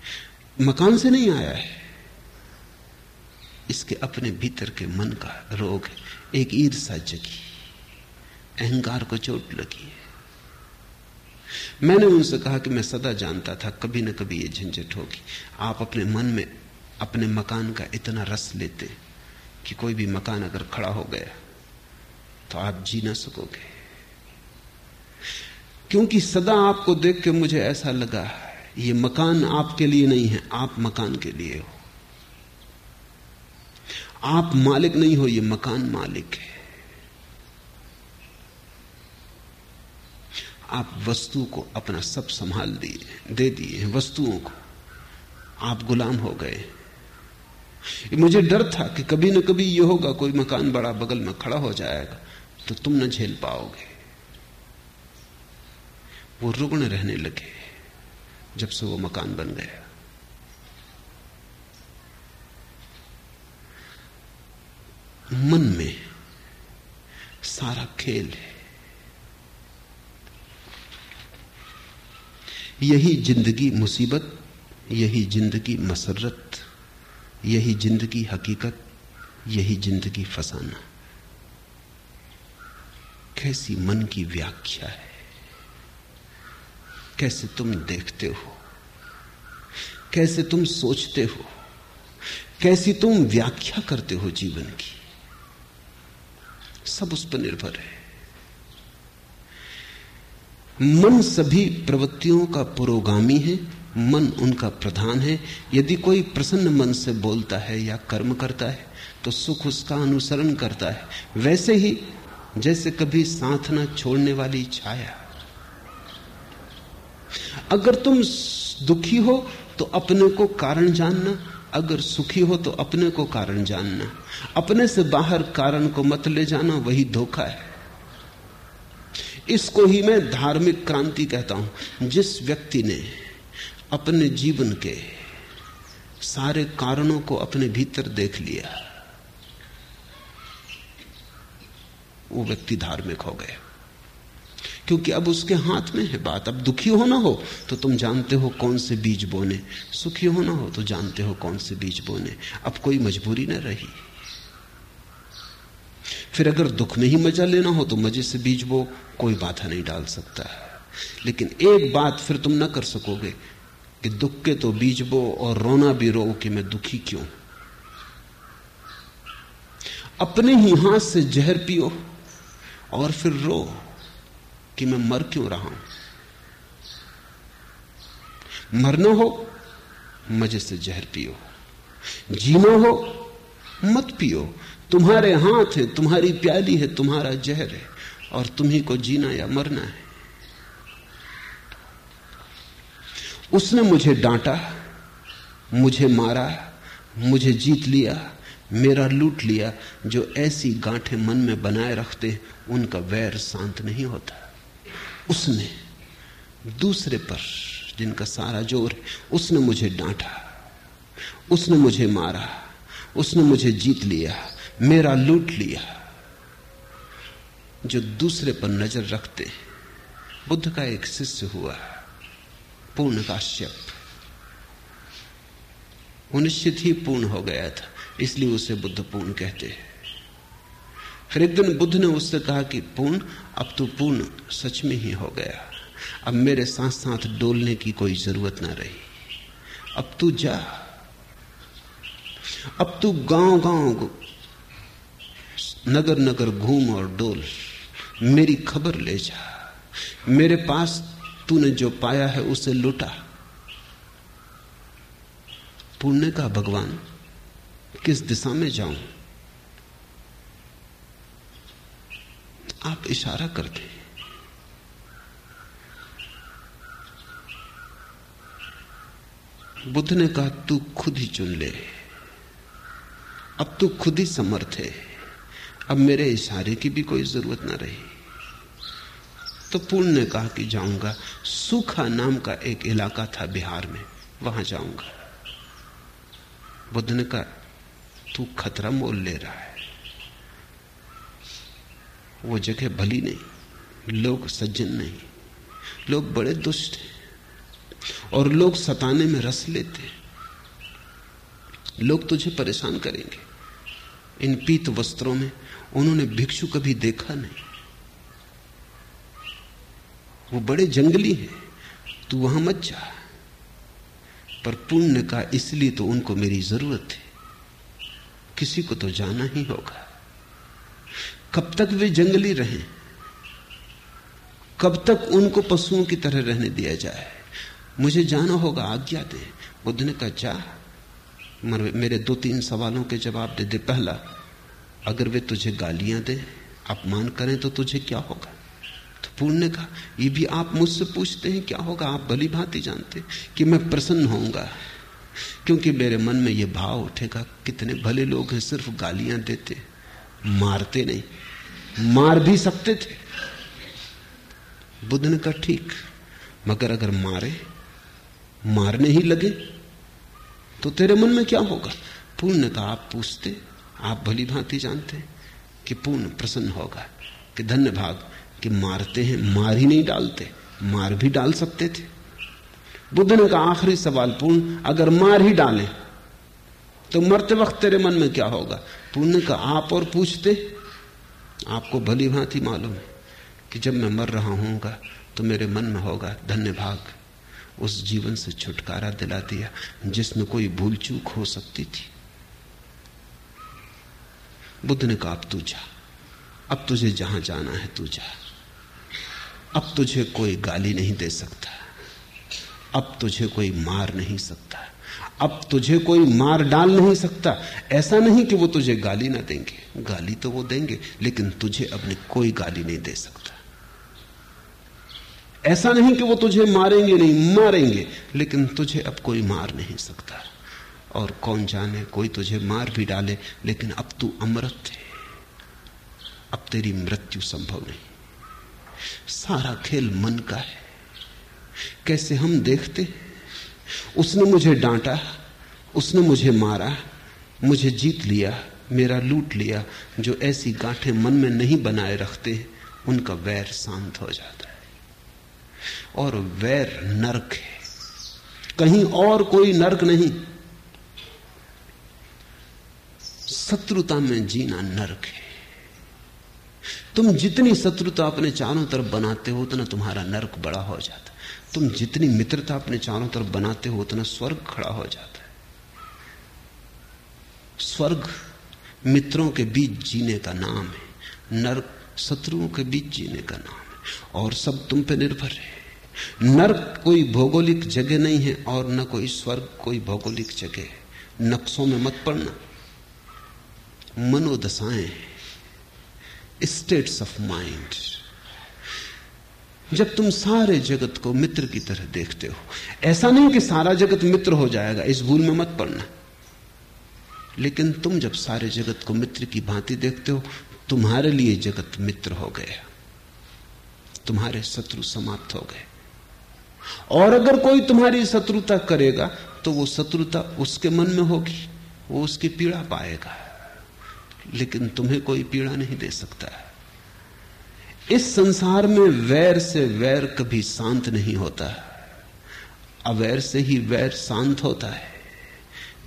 मकान से नहीं आया है। इसके अपने भीतर के मन का रोग है। एक ईर्षा जगी। अहंकार को चोट लगी है। मैंने उनसे कहा कि मैं सदा जानता था, कभी ना कभी ये झंझट होगी। आप अपने मन में अपने मकान का इतना रस लेते कि कोई भी मकान अगर खड़ा हो गया तो आप जी ना सकोगे। क्योंकि सदा आपको देख के मुझे ऐसा लगा, ये मकान आपके लिए नहीं है, आप मकान के लिए हो। आप मालिक नहीं हो, ये मकान मालिक है। आप वस्तु को अपना सब संभाल दिए, दे दिए, वस्तुओं को। आप गुलाम हो गए। मुझे डर था कि कभी ना कभी यह होगा, कोई मकान बड़ा बगल में खड़ा हो जाएगा तो तुम न झेल पाओगे। वो रुग्ण रहने लगे जब से वो मकान बन गया। मन में सारा खेल है। यही ज़िंदगी मुसीबत, यही ज़िंदगी मसरत, यही ज़िंदगी हकीकत, यही ज़िंदगी फसाना। कैसी मन की व्याख्या है। कैसे तुम देखते हो? कैसे तुम सोचते हो? कैसी तुम व्याख्या करते हो जीवन की? सब उस पर निर्भर है। मन सभी प्रवृत्तियों का पुरोगामी है, मन उनका प्रधान है। यदि कोई प्रसन्न मन से बोलता है या कर्म करता है तो सुख उसका अनुसरण करता है। वैसे ही, जैसे कभी साथ ना छोड़ने वाली छाया अगर तुम दुखी हो तो अपने को कारण जानना। अगर सुखी हो तो अपने को कारण जानना। अपने से बाहर कारण को मत ले जाना, वही धोखा है। इसको ही मैं धार्मिक क्रांति कहता हूँ। जिस व्यक्ति ने अपने जीवन के सारे कारणों को अपने भीतर देख लिया, वो व्यक्ति धार्मिक हो गया। क्योंकि अब उसके हाथ में है बात। अब दुखी होना हो तो तुम जानते हो कौन से बीज बोने। सुखी होना हो तो जानते हो कौन से बीज बोने। अब कोई मजबूरी न रही। फिर अगर दुख में ही मज़ा लेना हो तो मज़े से बीज बो, कोई बाधा नहीं डाल सकता। लेकिन एक बात फिर तुम ना कर सकोगे कि दुख के तो बीज बो और रोना भी रो कि मैं दुखी क्यों? अपने ही हाथ से जहर पियो और फिर रो। कि मैं मर क्यों रहा हूँ? मरना हो, मज़े से जहर पियो। जीना हो, मत पियो। तुम्हारे हाथ है, तुम्हारी प्याली है, तुम्हारा जहर है, और तुम्ही को जीना या मरना है। उसने मुझे डांटा, मुझे मारा, मुझे जीत लिया, मेरा लूट लिया, जो ऐसी गांठें मन में बनाए रखते उनका वैर शांत नहीं होता। उसने, दूसरे पर जिनका सारा ज़ोर है, उसने मुझे डांटा, उसने मुझे मारा, उसने मुझे जीत लिया, मेरा लूट लिया। जो दूसरे पर नज़र रखते, बुद्ध का एक शिष्य हुआ, पूर्ण काश्यप वो निश्चित ही पूर्ण हो गया था, इसलिए उसे बुद्ध पूर्ण कहते हैं। फिर एक दिन बुद्ध ने उससे कहा कि, पूर्ण, अब तू पूर्ण, सच में ही हो गया। अब मेरे साथ साथ डोलने की कोई ज़रूरत ना रही। अब तू जा। अब तू गाँव गाँव नगर नगर घूम और डोल। मेरी खबर ले जा। मेरे पास तूने जो पाया है उसे लुटा। पुण्य का भगवान किस दिशा में जाऊँ? आप इशारा करते बुद्ध ने कहा, तू खुद ही चुन ले। अब तू खुद ही समर्थ है। अब मेरे इशारे की भी कोई ज़रूरत ना रही। तो पूर्ण ने कहा कि जाऊँगा। सूखा नाम का एक इलाका था बिहार में, वहाँ जाऊँगा। बुद्ध ने कहा, तू खतरा मोल ले रहा है। वो जगह भली नहीं, लोग सज्जन नहीं। लोग बड़े दुष्ट हैं और लोग सताने में रस लेते हैं। लोग तुझे परेशान करेंगे। इन पीत वस्त्रों में उन्होंने भिक्षु कभी देखा नहीं। वो बड़े जंगली हैं, तू वहाँ मत जा। पर पुण्य का इसलिए तो उनको मेरी ज़रूरत है। किसी को तो जाना ही होगा। कब तक वे जंगली रहें? कब तक उनको पशुओं की तरह रहने दिया जाए? मुझे जाना होगा, आज्ञा दे। बुद्ध ने कहा, जा। मेरे दो तीन सवालों के जवाब दे दे। पहला, अगर वे तुझे गालियाँ दे, अपमान करें तो तुझे क्या होगा? तो पूर्ण ने कहा, ये भी आप मुझसे पूछते हैं, क्या होगा? आप भली भांति जानते कि मैं प्रसन्न होऊँगा, क्योंकि मेरे मन में यह भाव उठेगा, कितने भले लोग हैं, सिर्फ़ गालियाँ देते, मारते नहीं। मार भी सकते थे। बुद्ध ने कहा, ठीक, मगर अगर मारे, मारने ही लगे तो तेरे मन में क्या होगा? पूर्ण का आप पूछते, आप भली भांति जानते कि पूर्ण प्रसन्न होगा, कि धन्य भाग, कि मारते हैं, मार ही नहीं डालते, मार भी डाल सकते थे। बुद्ध ने कहा, आखिरी सवाल पूर्ण, अगर मार ही डालें तो मरते वक्त तेरे मन में क्या होगा? पूर्ण का आप और पूछते आपको भली भांति मालूम है कि जब मैं मर रहा हूँगा तो मेरे मन में होगा धन्य भाग उस जीवन से छुटकारा दिला दिया, जिसमें कोई भूल चूक हो सकती थी। बुद्ध ने कहा, अब तू जा। अब तुझे जहाँ जाना है, तू जा। अब तुझे कोई गाली नहीं दे सकता। अब तुझे कोई मार नहीं सकता। अब तुझे कोई मार डाल नहीं सकता। ऐसा नहीं कि वो तुझे गाली ना देंगे। गाली तो वो देंगे, लेकिन तुझे अपने कोई गाली नहीं दे सकता। ऐसा नहीं कि वो तुझे मारेंगे नहीं, मारेंगे, लेकिन तुझे अब कोई मार नहीं सकता। और कौन जाने, कोई तुझे मार भी डाले, लेकिन अब तू अमृत है। अब तेरी मृत्यु संभव नहीं। सारा खेल मन का है। कैसे हम देखते उसने मुझे डांटा, उसने मुझे मारा, मुझे जीत लिया, मेरा लूट लिया, जो ऐसी गांठें मन में नहीं बनाए रखते, उनका वैर शांत हो जाता है। और वैर नरक है। कहीं और कोई नरक नहीं। शत्रुता में जीना नरक है। तुम जितनी शत्रुता अपने चारों तरफ़ बनाते हो, उतना तुम्हारा नरक बड़ा हो जाता है। तुम जितनी मित्रता अपने चारों तरफ़ बनाते हो, उतना स्वर्ग खड़ा हो जाता है। स्वर्ग मित्रों के बीच जीने का नाम है, नरक शत्रुओं के बीच जीने का नाम है, और सब तुम पे निर्भर है। नरक कोई भौगोलिक जगह नहीं है, और न कोई स्वर्ग कोई भौगोलिक जगह है। नक्शों में मत पड़ना। मनोदशाएँ स्टेट्स ऑफ़ माइंड जब तुम सारे जगत को मित्र की तरह देखते हो। ऐसा नहीं कि सारा जगत मित्र हो जाएगा, इस भूल में मत पड़ना। लेकिन तुम जब सारे जगत को मित्र की भांति देखते हो, तुम्हारे लिए जगत मित्र हो गया। तुम्हारे शत्रु समाप्त हो गए। और अगर कोई तुम्हारी शत्रुता करेगा तो वो शत्रुता उसके मन में होगी, वो उसकी पीड़ा पाएगा। लेकिन तुम्हें कोई पीड़ा नहीं दे सकता। इस संसार में वैर से वैर कभी शांत नहीं होता। अवैर से ही वैर शांत होता है।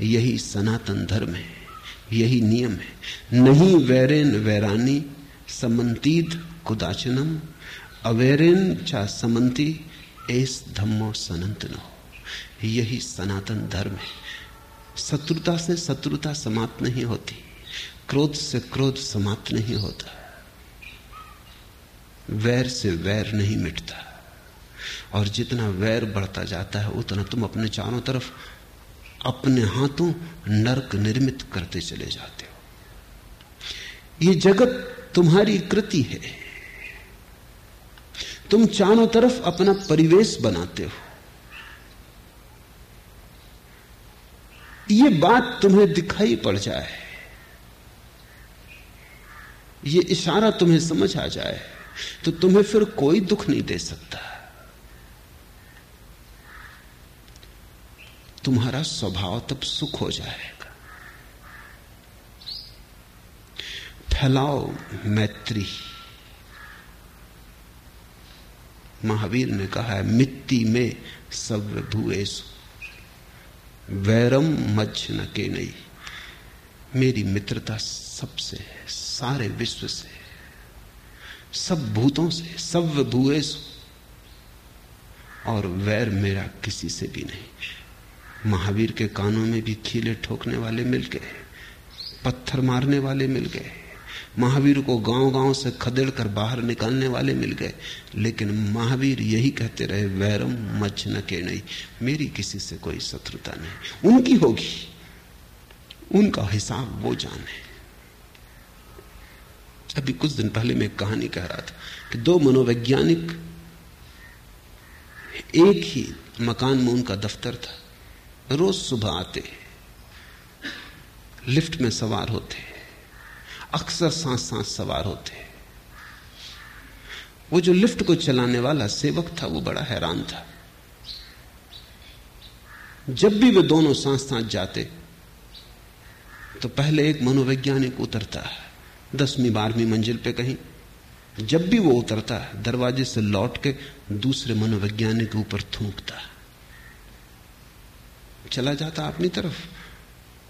यही सनातन धर्म है, यही नियम है। नहीं वैरेन वैरानी समंतीद कुदाचनम। अवेरेन चा समंती एस धम्मो सनंतनो। यही सनातन धर्म है। शत्रुता से शत्रुता समाप्त नहीं होती, क्रोध से क्रोध समाप्त नहीं होता। वैर से वैर नहीं मिटता। और जितना वैर बढ़ता जाता है, उतना तुम अपने चारों तरफ़ अपने हाथों नरक निर्मित करते चले जाते हो। ये जगत तुम्हारी कृति है। तुम चारों तरफ़ अपना परिवेश बनाते हो। ये बात तुम्हें दिखाई पड़ जाए। ये इशारा तुम्हें समझ आ जाए। तो तुम्हें फिर कोई दुख नहीं दे सकता। तुम्हारा स्वभाव तब सुख हो जाएगा। फैलाओ मैत्री। महावीर ने कहा है, मिट्टी में सब भूएसु वैरम मज्ज न के नहीं मेरी मित्रता सबसे है, सारे विश्व से। सब भूतों से, सब भूएसु और वैर मेरा किसी से भी नहीं। महावीर के कानों में भी खीले ठोकने वाले मिल गए, पत्थर मारने वाले मिल गए। महावीर को गाँव गाँव से खदेड़ कर बाहर निकालने वाले मिल गए। लेकिन महावीर यही कहते रहे, वैरम मच न के नहीं, मेरी किसी से कोई शत्रुता नहीं। उनकी होगी, उनका हिसाब वो जाने। अभी कुछ दिन पहले मैं कहानी कह रहा था कि दो मनोवैज्ञानिक, एक ही मकान में उनका दफ्तर था। रोज सुबह आते लिफ्ट में सवार होते अक्सर सांस सांस सवार होते वो जो लिफ्ट को चलाने वाला सेवक था, वो बड़ा हैरान था। जब भी वे दोनों सांस सांस जाते तो पहले एक मनोवैज्ञानिक उतरता है। दसवीं, बारहवीं मंजिल पे कहीं। जब भी वो उतरता, दरवाजे से लौट के दूसरे मनोवैज्ञानिक के ऊपर थूकता। चला जाता अपनी तरफ़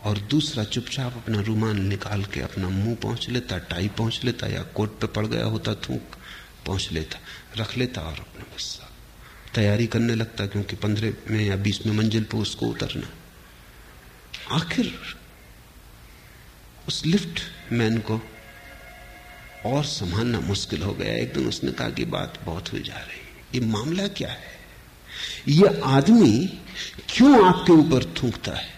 और दूसरा चुपचाप अपना रुमाल निकाल के अपना मुँह पहुँच लेता, टाई पहुँच लेता या कोट पे पड़ गया होता, थूक, पहुँच लेता, रख लेता और अपना गुस्सा तैयारी करने लगता क्योंकि पंद्रह में या बीसवें मंजिल पर उसको उतरना। आखिर उस लिफ्ट मैन को और संभालना मुश्किल हो गया। एक दिन उसने कहा कि बात बहुत हुई जा रही ये मामला क्या है? ये आदमी क्यों आपके ऊपर थूकता है?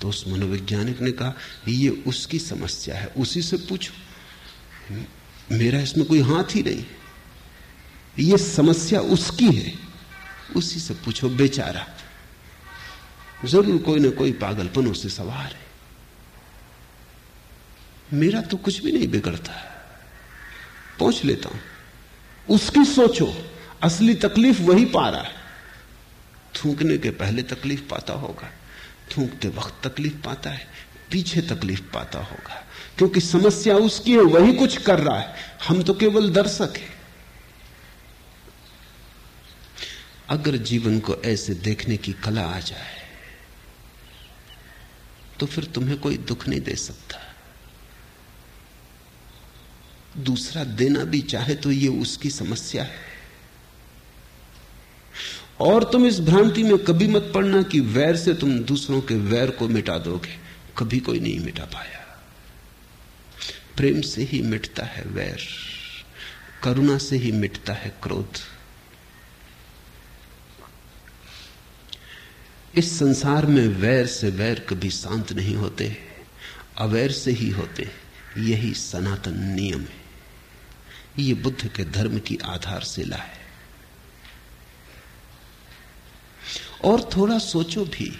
तो उस मनोवैज्ञानिक ने कहा, ये उसकी समस्या है, उसी से पूछो। मेरा इसमें कोई हाथ ही नहीं। ये समस्या उसकी है, उसी से पूछो, बेचारा। ज़रूर कोई ना कोई पागलपन उसे सवार है। मेरा तो कुछ भी नहीं बिगड़ता पहुँच लेता हूँ। उसकी सोचो, असली तकलीफ़ वही पा रहा है। थूकने के पहले तकलीफ़ पाता होगा, थूकते वक्त तकलीफ़ पाता है, पीछे तकलीफ़ पाता होगा। क्योंकि समस्या उसकी है, वही कुछ कर रहा है। हम तो केवल दर्शक हैं। अगर जीवन को ऐसे देखने की कला आ जाए तो फिर तुम्हें कोई दुख नहीं दे सकता। दूसरा देना भी चाहे तो ये उसकी समस्या है। और तुम इस भ्रांति में कभी मत पड़ना कि वैर से तुम दूसरों के वैर को मिटा दोगे। कभी कोई नहीं मिटा पाया। प्रेम से ही मिटता है वैर। करुणा से ही मिटता है क्रोध। इस संसार में वैर से वैर कभी शांत नहीं होते। अवैर से ही होते। यही सनातन नियम है। ये बुद्ध के धर्म की आधारशिला है। और थोड़ा सोचो भी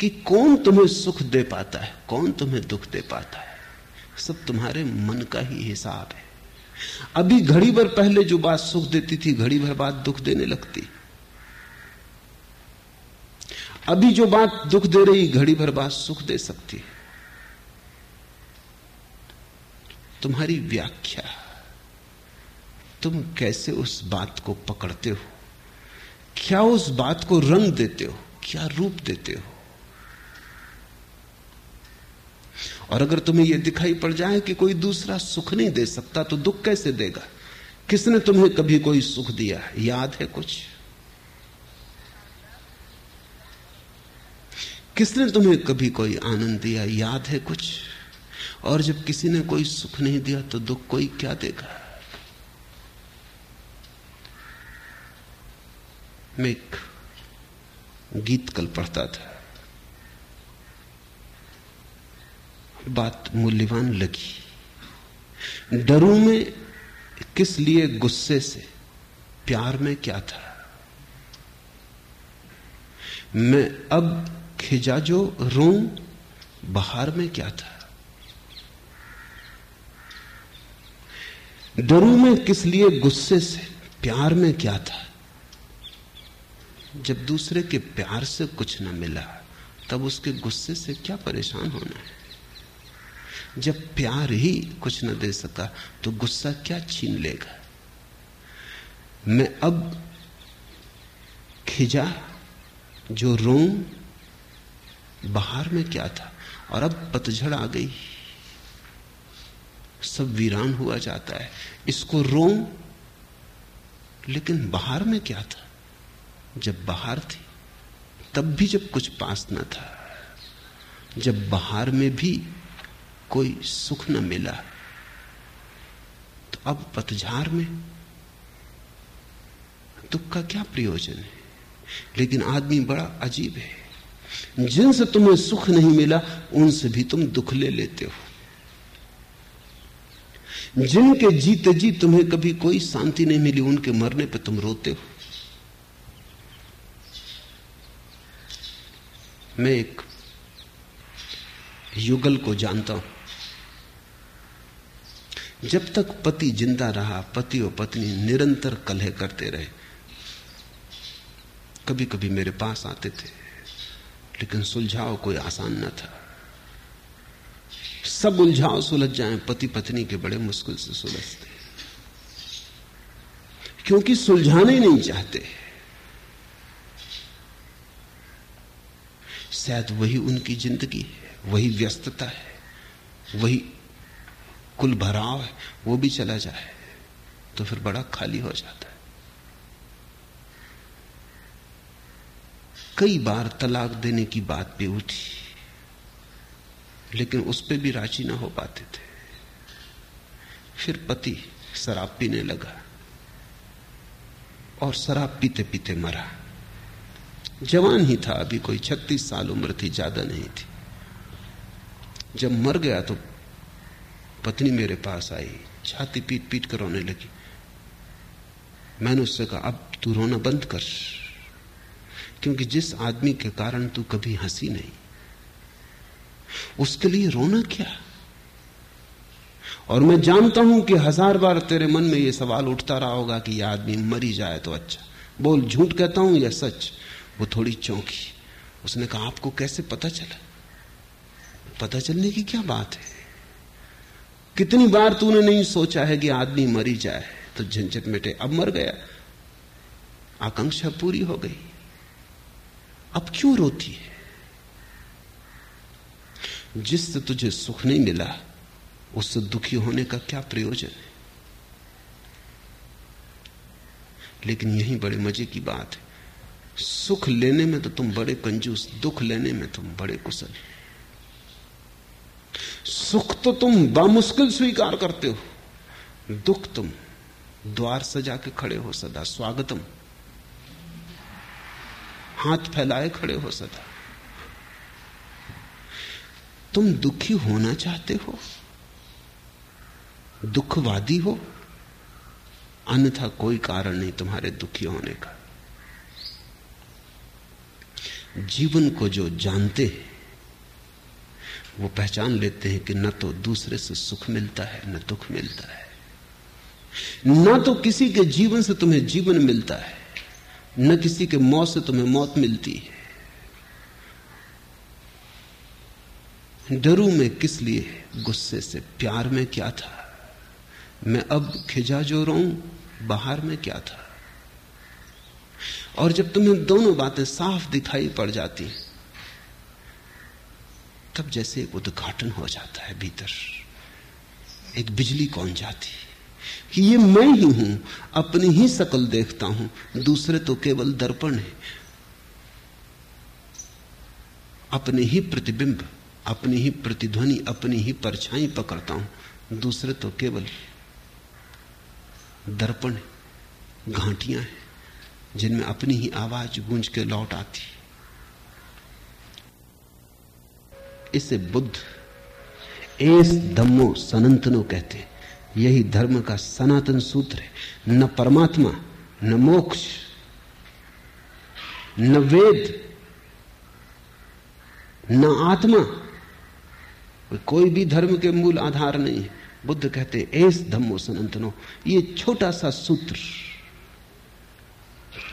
कि कौन तुम्हें सुख दे पाता है, कौन तुम्हें दुख दे पाता है। सब तुम्हारे मन का ही हिसाब है। अभी घड़ी भर पहले जो बात सुख देती थी, घड़ी भर बाद दुख देने लगती। अभी जो बात दुख दे रही, घड़ी भर बाद सुख दे सकती तुम्हारी व्याख्या। तुम कैसे उस बात को पकड़ते हो? क्या उस बात को रंग देते हो? क्या रूप देते हो? और अगर तुम्हें यह दिखाई पड़ जाए कि कोई दूसरा सुख नहीं दे सकता तो दुख कैसे देगा? किसने तुम्हें कभी कोई सुख दिया? याद है कुछ? किसने तुम्हें कभी कोई आनंद दिया? याद है कुछ? और जब किसी ने कोई सुख नहीं दिया तो दुख कोई क्या देगा? मैं एक गीत कल पढ़ता था। बात मूल्यवान लगी। डरू में किस लिए गुस्से से? प्यार में क्या था? मैं अब खिजा जो रो, बहार में क्या था? डरू में किस लिए, गुस्से से? प्यार में क्या था? जब दूसरे के प्यार से कुछ न मिला, तब उसके गुस्से से क्या परेशान होना है? जब प्यार ही कुछ न दे सका तो गुस्सा क्या छीन लेगा? मैं अब खिजा, जो रो बाहर में क्या था? और अब पतझड़ आ गई। सब वीरान हुआ जाता है। इसको रो लेकिन बाहर में क्या था? जब बाहर थी, तब भी जब कुछ पास न था, जब बाहर में भी कोई सुख न मिला तो अब पतझार में दुख का क्या प्रयोजन है? लेकिन आदमी बड़ा अजीब है। जिनसे तुम्हें सुख नहीं मिला, उनसे भी तुम दुख ले लेते हो। जिनके जीते जी तुम्हें कभी कोई शांति नहीं मिली, उनके मरने पर तुम रोते हो। मैं एक युगल को जानता हूँ। जब तक पति ज़िंदा रहा, पति और पत्नी निरंतर कलह करते रहे। कभी कभी मेरे पास आते थे, लेकिन सुलझाव कोई आसान न था। सब उलझाव सुलझ जाएँ पति पत्नी के बड़े मुश्किल से सुलझते। क्योंकि सुलझाने नहीं चाहते। शायद वही उनकी ज़िंदगी है, वही व्यस्तता है, वही कुल भराव है, वो भी चला जाए तो फिर बड़ा खाली हो जाता है। कई बार तलाक देने की बात भी उठी। लेकिन उस पर भी राज़ी ना हो पाते थे। फिर पति शराब पीने लगा और शराब पीते पीते मरा। जवान ही था, अभी कोई छत्तीस साल उम्र थी, ज़्यादा नहीं थी। जब मर गया तो पत्नी मेरे पास आई, छाती पीट पीट कर रोने लगी। मैंने उससे कहा, अब तू रोना बंद कर, क्योंकि जिस आदमी के कारण तू कभी हँसी नहीं उसके लिए रोना क्या? और मैं जानता हूँ कि हज़ार बार तेरे मन में यह सवाल उठता रहा होगा कि यह आदमी मरी जाए तो अच्छा। बोल, झूठ कहता हूँ या सच? वो थोड़ी चौंकी। उसने कहा, आपको कैसे पता चला? पता चलने की क्या बात है? कितनी बार तूने नहीं सोचा है कि आदमी मरी जाए? तो झंझट मिटे। अब मर गया। आकांक्षा पूरी हो गई। अब क्यों रोती है? जिससे तुझे सुख नहीं मिला उससे दुखी होने का क्या प्रयोजन है? लेकिन यही बड़े मज़े की बात है। सुख लेने में तो तुम बड़े कंजूस, दुख लेने में तुम बड़े कुशल सुख तो तुम बामुश्किल स्वीकार करते हो। दुख तुम द्वार सजा के खड़े हो सदा, स्वागतम। हाथ फैलाए खड़े हो सदा। तुम दुखी होना चाहते हो, दुखवादी हो, अन्यथा कोई कारण नहीं तुम्हारे दुखी होने का। जीवन को जो जानते हैं, वो पहचान लेते हैं कि न तो दूसरे से सुख मिलता है, न दुख मिलता है। न तो किसी के जीवन से तुम्हें जीवन मिलता है, न किसी के मौत से तुम्हें मौत मिलती है। डरू में किस लिए? गुस्से से प्यार में क्या था? मैं अब खिजा जो रो बाहर में क्या था? और जब तुम्हें दोनों बातें साफ़ दिखाई पड़ जाती तब जैसे एक उद्घाटन हो जाता है भीतर। एक बिजली कौन जाती कि ये मैं ही हूँ, अपनी ही शकल देखता हूँ, दूसरे तो केवल दर्पण है। अपने ही प्रतिबिंब अपनी ही प्रतिध्वनि, अपनी ही परछाई पकड़ता हूँ। दूसरे तो केवल दर्पण घाटियाँ हैं, जिनमें अपनी ही आवाज़ गूंज के लौट आती इसे बुद्ध एस धम्मो सनातनो कहते हैं। यही धर्म का सनातन सूत्र है। न परमात्मा, न मोक्ष, न वेद, न आत्मा कोई भी धर्म के मूल आधार नहीं है। बुद्ध कहते, एस धम्मो सनातनो, ये छोटा सा सूत्र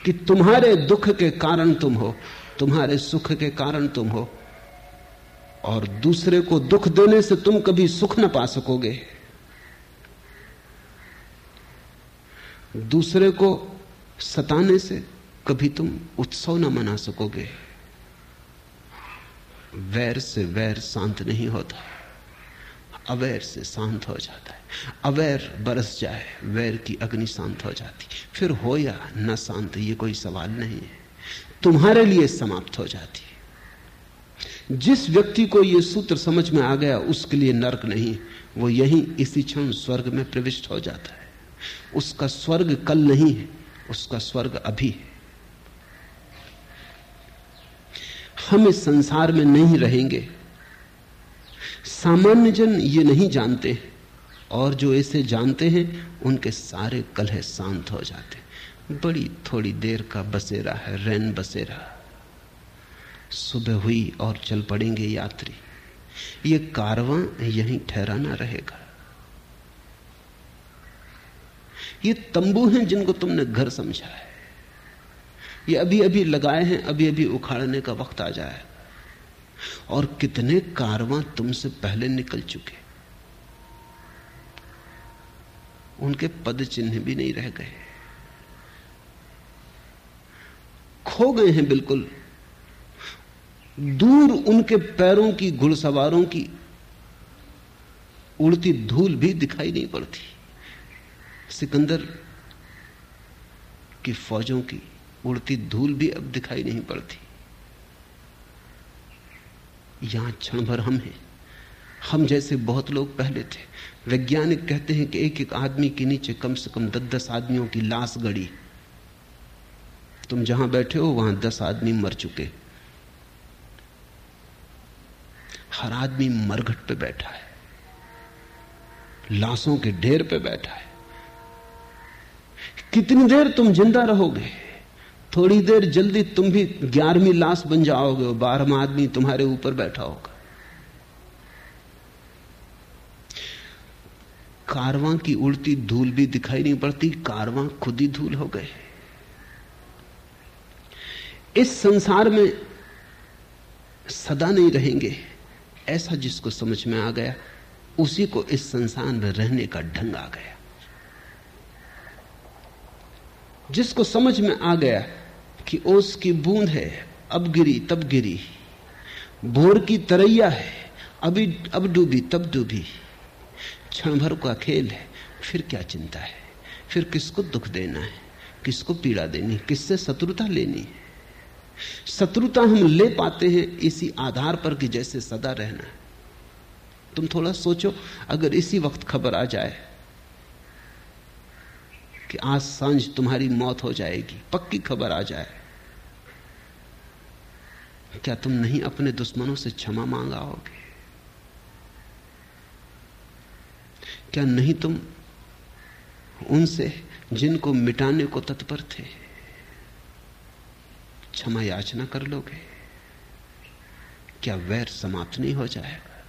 कि तुम्हारे दुख के कारण तुम हो, तुम्हारे सुख के कारण तुम हो, और दूसरे को दुख देने से तुम कभी सुख न पा सकोगे। दूसरे को सताने से कभी तुम उत्सव न मना सकोगे। वैर से वैर शांत नहीं होता। अवैर से शांत हो जाता है। अवैर बरस जाए, वैर की अग्नि शांत हो जाती। फिर हो या न शांत, ये कोई सवाल नहीं है। तुम्हारे लिए समाप्त हो जाती जिस व्यक्ति को यह सूत्र समझ में आ गया, उसके लिए नर्क नहीं, वो यही इसी क्षण स्वर्ग में प्रविष्ट हो जाता है। उसका स्वर्ग कल नहीं है, उसका स्वर्ग अभी है। हम इस संसार में नहीं रहेंगे। सामान्य जन ये नहीं जानते, और जो इसे जानते हैं, उनके सारे कलह शांत हो जाते बड़ी थोड़ी देर का बसेरा है, रैन बसेरा। सुबह हुई और चल पड़ेंगे यात्री। ये कारवां यहीं ठहराना रहेगा। ये तंबू हैं जिनको तुमने घर समझा है। ये अभी अभी लगाए हैं, अभी अभी उखाड़ने का वक्त आ जाए। और कितने कारवां तुमसे पहले निकल चुके। उनके पद चिन्ह भी नहीं रह गए। खो गए हैं बिल्कुल। दूर उनके पैरों की, घुड़सवारों की उड़ती धूल भी दिखाई नहीं पड़ती। सिकंदर की फौजों की उड़ती धूल भी अब दिखाई नहीं पड़ती। यहाँ क्षण भर हम हैं। हम जैसे बहुत लोग पहले थे। वैज्ञानिक कहते हैं कि एक एक आदमी के नीचे कम से कम दस दस आदमियों की लाश गड़ी। तुम जहाँ बैठे हो, वहाँ दस आदमी मर चुके। हर आदमी मरघट पे बैठा है। लाशों के ढेर पे बैठा है। कितनी देर तुम ज़िंदा रहोगे? थोड़ी देर जल्दी तुम भी ग्यारहवीं लाश बन जाओगे, और बारहवा आदमी तुम्हारे ऊपर बैठा होगा। कारवां की उड़ती धूल भी दिखाई नहीं पड़ती, कारवां खुद ही धूल हो गए। इस संसार में सदा नहीं रहेंगे, ऐसा जिसको समझ में आ गया, उसी को इस संसार में रहने का ढंग आ गया। जिसको समझ में आ गया कि ओस की बूंद है, अब गिरी, तब गिरी। भोर की तरैया है, अभी, अब डूबी, तब डूबी। क्षण भर का खेल है, फिर क्या चिंता है? फिर किसको दुख देना है? किसको पीड़ा देनी किससे शत्रुता लेनी है? शत्रुता हम ले पाते हैं इसी आधार पर कि जैसे सदा रहना तुम थोड़ा सोचो, अगर इसी वक्त खबर आ जाए कि आज साँझ तुम्हारी मौत हो जाएगी, पक्की खबर आ जाए। क्या तुम नहीं अपने दुश्मनों से क्षमा मांगाओगे? क्या नहीं तुम उनसे, जिनको मिटाने को तत्पर थे, क्षमा याचना कर लोगे? क्या वैर समाप्त नहीं हो जाएगा?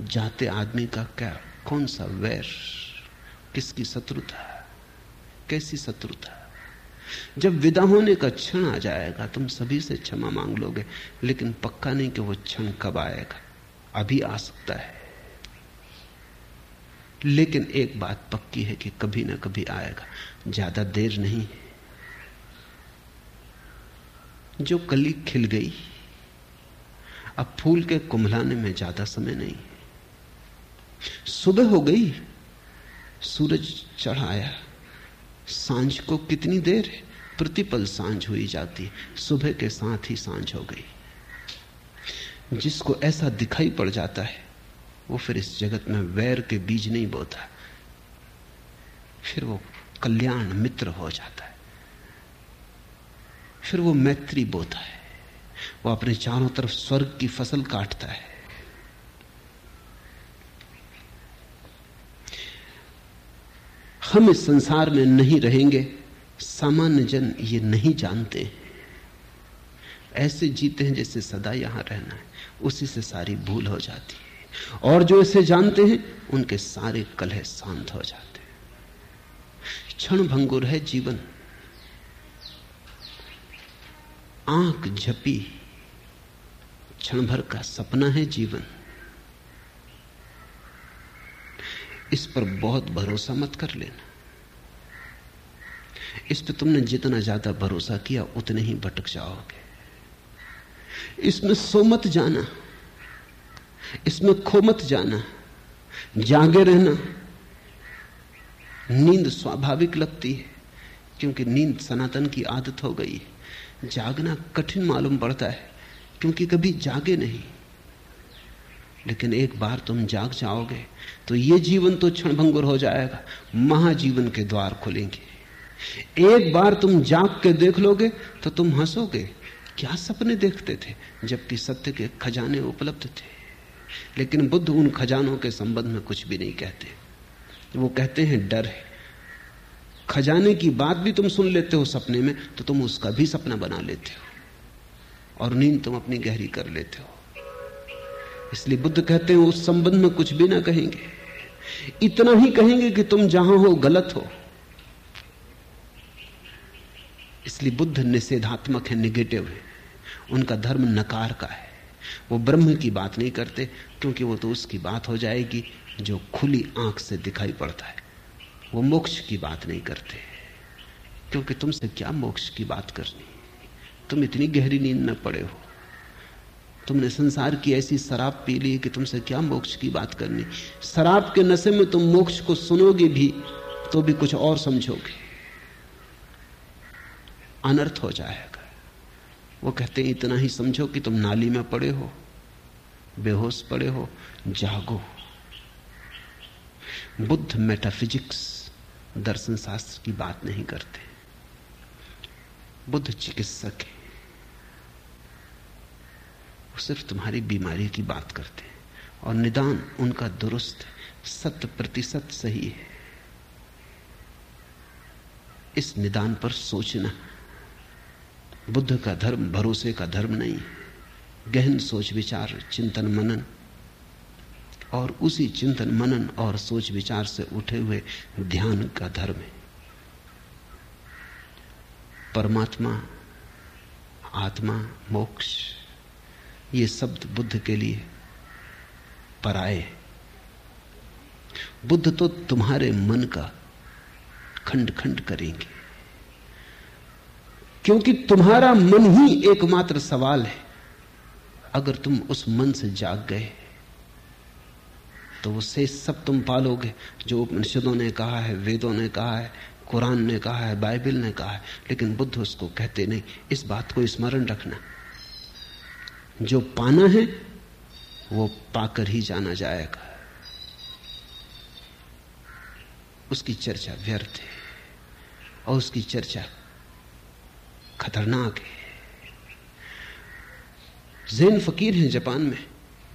जाते आदमी का क्या, कौन सा वैर? किसकी शत्रुता कैसी शत्रुता जब विदा होने का क्षण आ जाएगा, तुम सभी से क्षमा मांग लोगे, लेकिन पक्का नहीं कि वो क्षण कब आएगा। अभी आ सकता है। लेकिन एक बात पक्की है कि कभी ना कभी आएगा। ज़्यादा देर नहीं जो कली खिल गई, अब फूल के कुंभलाने में ज़्यादा समय नहीं सुबह हो गई सूरज चढ़ाया। साँझ को कितनी देर प्रतिपल साँझ हुई जाती, सुबह के साथ ही साँझ हो गई। जिसको ऐसा दिखाई पड़ जाता है, वो फिर इस जगत में वैर के बीज नहीं बोता। फिर वो कल्याण मित्र हो जाता है। फिर वो मैत्री बोता है। वो अपने चारों तरफ़ स्वर्ग की फ़सल काटता है। हम इस संसार में नहीं रहेंगे। सामान्य जन ये नहीं जानते। ऐसे जीते हैं जैसे सदा यहाँ रहना है। उसी से सारी भूल हो जाती है। और जो इसे जानते हैं, उनके सारे कलह शांत हो जाते हैं। क्षण भंगुर है जीवन। आँख झपी। क्षण भर का सपना है जीवन। इस पर बहुत भरोसा मत कर लेना। इस पर तुमने जितना ज़्यादा भरोसा किया, उतने ही भटक जाओगे। इसमें सो मत जाना। इसमें खो मत जाना। जागे रहना। नींद स्वाभाविक लगती है, क्योंकि नींद सनातन की आदत हो गई है। जागना कठिन मालूम पड़ता है, क्योंकि कभी जागे नहीं। लेकिन एक बार तुम जाग जाओगे तो ये जीवन तो क्षणभंगुर हो जाएगा। महाजीवन के द्वार खुलेंगे। एक बार तुम जाग के देख लोगे तो तुम हंसोगे। क्या सपने देखते थे, जबकि सत्य के खजाने उपलब्ध थे? लेकिन बुद्ध उन खजानों के संबंध में कुछ भी नहीं कहते। वो कहते हैं, डर है। खजाने की बात भी तुम सुन लेते हो सपने में तो तुम उसका भी सपना बना लेते हो। और नींद तुम अपनी गहरी कर लेते हो। इसलिए बुद्ध कहते हैं, उस संबंध में कुछ भी ना कहेंगे। इतना ही कहेंगे कि तुम जहाँ हो, गलत हो। इसलिए बुद्ध निषेधात्मक है निगेटिव है। उनका धर्म नकार का है। वो ब्रह्म की बात नहीं करते, क्योंकि वो तो उसकी बात हो जाएगी, जो खुली आँख से दिखाई पड़ता है। वो मोक्ष की बात नहीं करते। क्योंकि तुमसे क्या मोक्ष की बात करनी? तुम इतनी गहरी नींद में पड़े हो। तुमने संसार की ऐसी शराब पी ली कि तुमसे क्या मोक्ष की बात करनी? शराब के नशे में तुम मोक्ष को सुनोगे भी तो भी कुछ और समझोगे। अनर्थ हो जाएगा। वो कहते हैं, इतना ही समझो कि तुम नाली में पड़े हो, बेहोश पड़े हो, जागो। बुद्ध मेटाफिजिक्स दर्शन शास्त्र की बात नहीं करते। बुद्ध चिकित्सक है। सिर्फ़ तुम्हारी बीमारी की बात करते हैं और निदान उनका दुरुस्त शत प्रतिशत सही है। इस निदान पर सोचना, बुद्ध का धर्म, भरोसे का धर्म नहीं, गहन सोच विचार, चिंतन मनन और उसी चिंतन मनन और सोच विचार से उठे हुए ध्यान का धर्म है। परमात्मा, आत्मा, मोक्ष ये शब्द बुद्ध के लिए पराए बुद्ध तो तुम्हारे मन का खंड खंड करेंगे। क्योंकि तुम्हारा मन ही एकमात्र सवाल है। अगर तुम उस मन से जाग गए तो वो सब तुम पालोगे। जो उपनिषदों ने कहा है, वेदों ने कहा है, कुरान ने कहा है, बाइबल ने कहा है, लेकिन बुद्ध उसको कहते नहीं। इस बात को स्मरण रखना। जो पाना है, वो पाकर ही जाना जाएगा। उसकी चर्चा व्यर्थ है और उसकी चर्चा खतरनाक है। जैन फकीर हैं जापान में,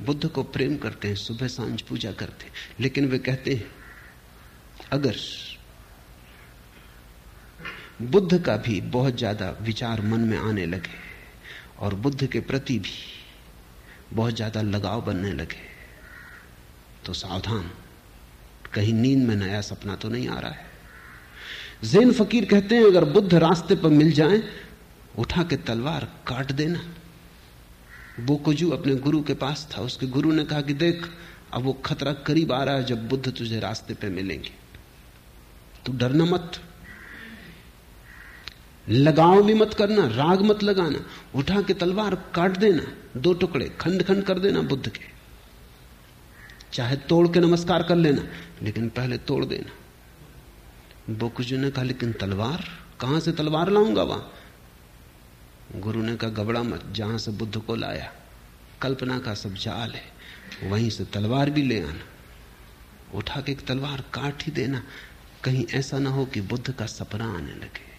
बुद्ध को प्रेम करते हैं, सुबह साँझ पूजा करते हैं, लेकिन वे कहते हैं, अगर बुद्ध का भी बहुत ज़्यादा विचार मन में आने लगे और बुद्ध के प्रति भी बहुत ज़्यादा लगाव बनने लगे। तो सावधान, कहीं नींद में नया सपना तो नहीं आ रहा है। जैन फकीर कहते हैं, अगर बुद्ध रास्ते पर मिल जाएँ, उठा के तलवार काट देना। बोकोजू अपने गुरु के पास था। उसके गुरु ने कहा कि देख, अब वो खतरा करीब आ रहा है जब बुद्ध तुझे रास्ते पे मिलेंगे। तू डरना मत। लगाव भी मत करना, राग मत लगाना, उठा के तलवार काट देना, दो टुकड़े खंड खंड कर देना बुद्ध के। चाहे तोड़ के नमस्कार कर लेना, लेकिन पहले तोड़ देना। बोकुजू ने कहा, लेकिन तलवार? कहाँ से तलवार लाऊँगा वहाँ? गुरु ने कहा, गबड़ा मत, जहाँ से बुद्ध को लाया। कल्पना का सब जाल है, वहीं से तलवार भी ले आना। उठा के तलवार काट ही देना, कहीं ऐसा ना हो कि बुद्ध का सपना आने लगे।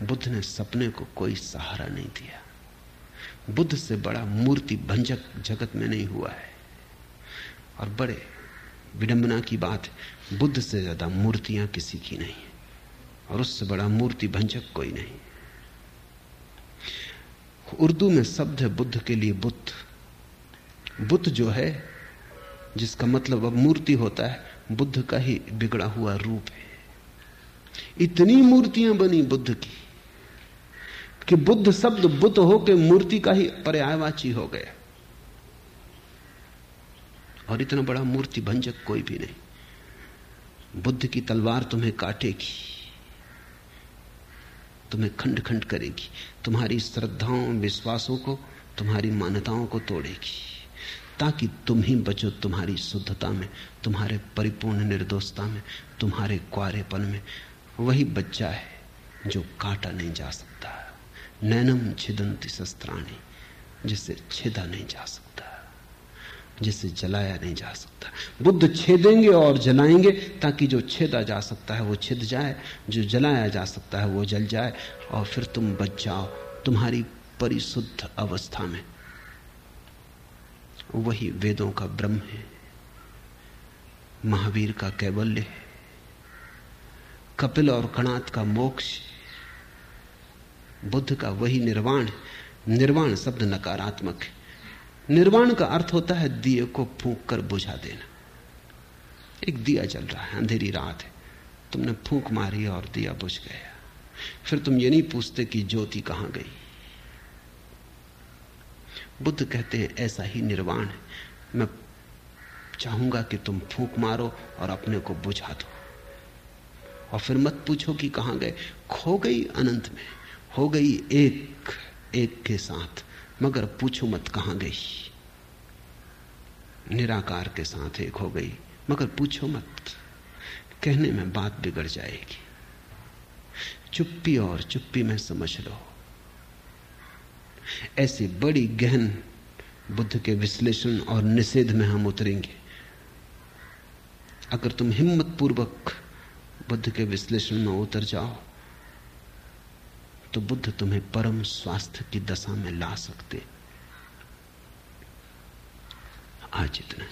बुद्ध ने सपने को कोई सहारा नहीं दिया। बुद्ध से बड़ा मूर्ति भंजक जगत में नहीं हुआ है। और बड़े विडंबना की बात, बुद्ध से ज़्यादा मूर्तियाँ किसी की नहीं और उससे बड़ा मूर्ति भंजक कोई नहीं। उर्दू में शब्द है बुद्ध के लिए बुद्ध। बुद्ध जो है, जिसका मतलब अब मूर्ति होता है, बुद्ध का ही बिगड़ा हुआ रूप है। इतनी मूर्तियाँ बनी बुद्ध की। कि बुद्ध शब्द बुद्ध होकर मूर्ति का ही पर्यायवाची हो गया और इतना बड़ा मूर्ति भंजक कोई भी नहीं। बुद्ध की तलवार तुम्हें काटेगी, तुम्हें खंड खंड करेगी, तुम्हारी श्रद्धाओं, विश्वासों को, तुम्हारी मान्यताओं को तोड़ेगी, ताकि तुम ही बचो तुम्हारी शुद्धता में, तुम्हारे परिपूर्ण निर्दोषता में, तुम्हारे क्वारेपन में। वही बच्चा है जो काटा नहीं जा सकता। नैनम छिदंती शस्त्राणी जिसे छेदा नहीं जा सकता जिसे जलाया नहीं जा सकता। बुद्ध छेदेंगे और जलाएँगे, ताकि जो छेदा जा सकता है वो छिद जाए, जो जलाया जा सकता है वो जल जाए, और फिर तुम बच जाओ। तुम्हारी परिशुद्ध अवस्था में। वही वेदों का ब्रह्म है, महावीर का कैवल्य है, कपिल और कणात का मोक्ष बुद्ध का वही निर्वाण निर्वाण शब्द नकारात्मक है। निर्वाण का अर्थ होता है दिए को फूंक कर बुझा देना। एक दिया जल रहा है, अंधेरी रात है। तुमने फूंक मारी और दिया बुझ गया। फिर तुम ये नहीं पूछते कि ज्योति कहाँ गई। बुद्ध कहते हैं, ऐसा ही निर्वाण है। मैं चाहूँगा कि तुम फूंक मारो और अपने को बुझा दो। और फिर मत पूछो कि कहाँ गए। खो गई अनंत में। हो गई एक एक के साथ। मगर पूछो मत कहाँ गई। निराकार के साथ एक हो गई। मगर पूछो मत। कहने में बात बिगड़ जाएगी। चुप्पी और चुप्पी में समझ लो। ऐसी बड़ी गहन बुद्ध के विश्लेषण और निषेध में हम उतरेंगे। अगर तुम हिम्मत पूर्वक बुद्ध के विश्लेषण में उतर जाओ तो बुद्ध तुम्हें परम स्वास्थ्य की दशा में ला सकते। आज इतना।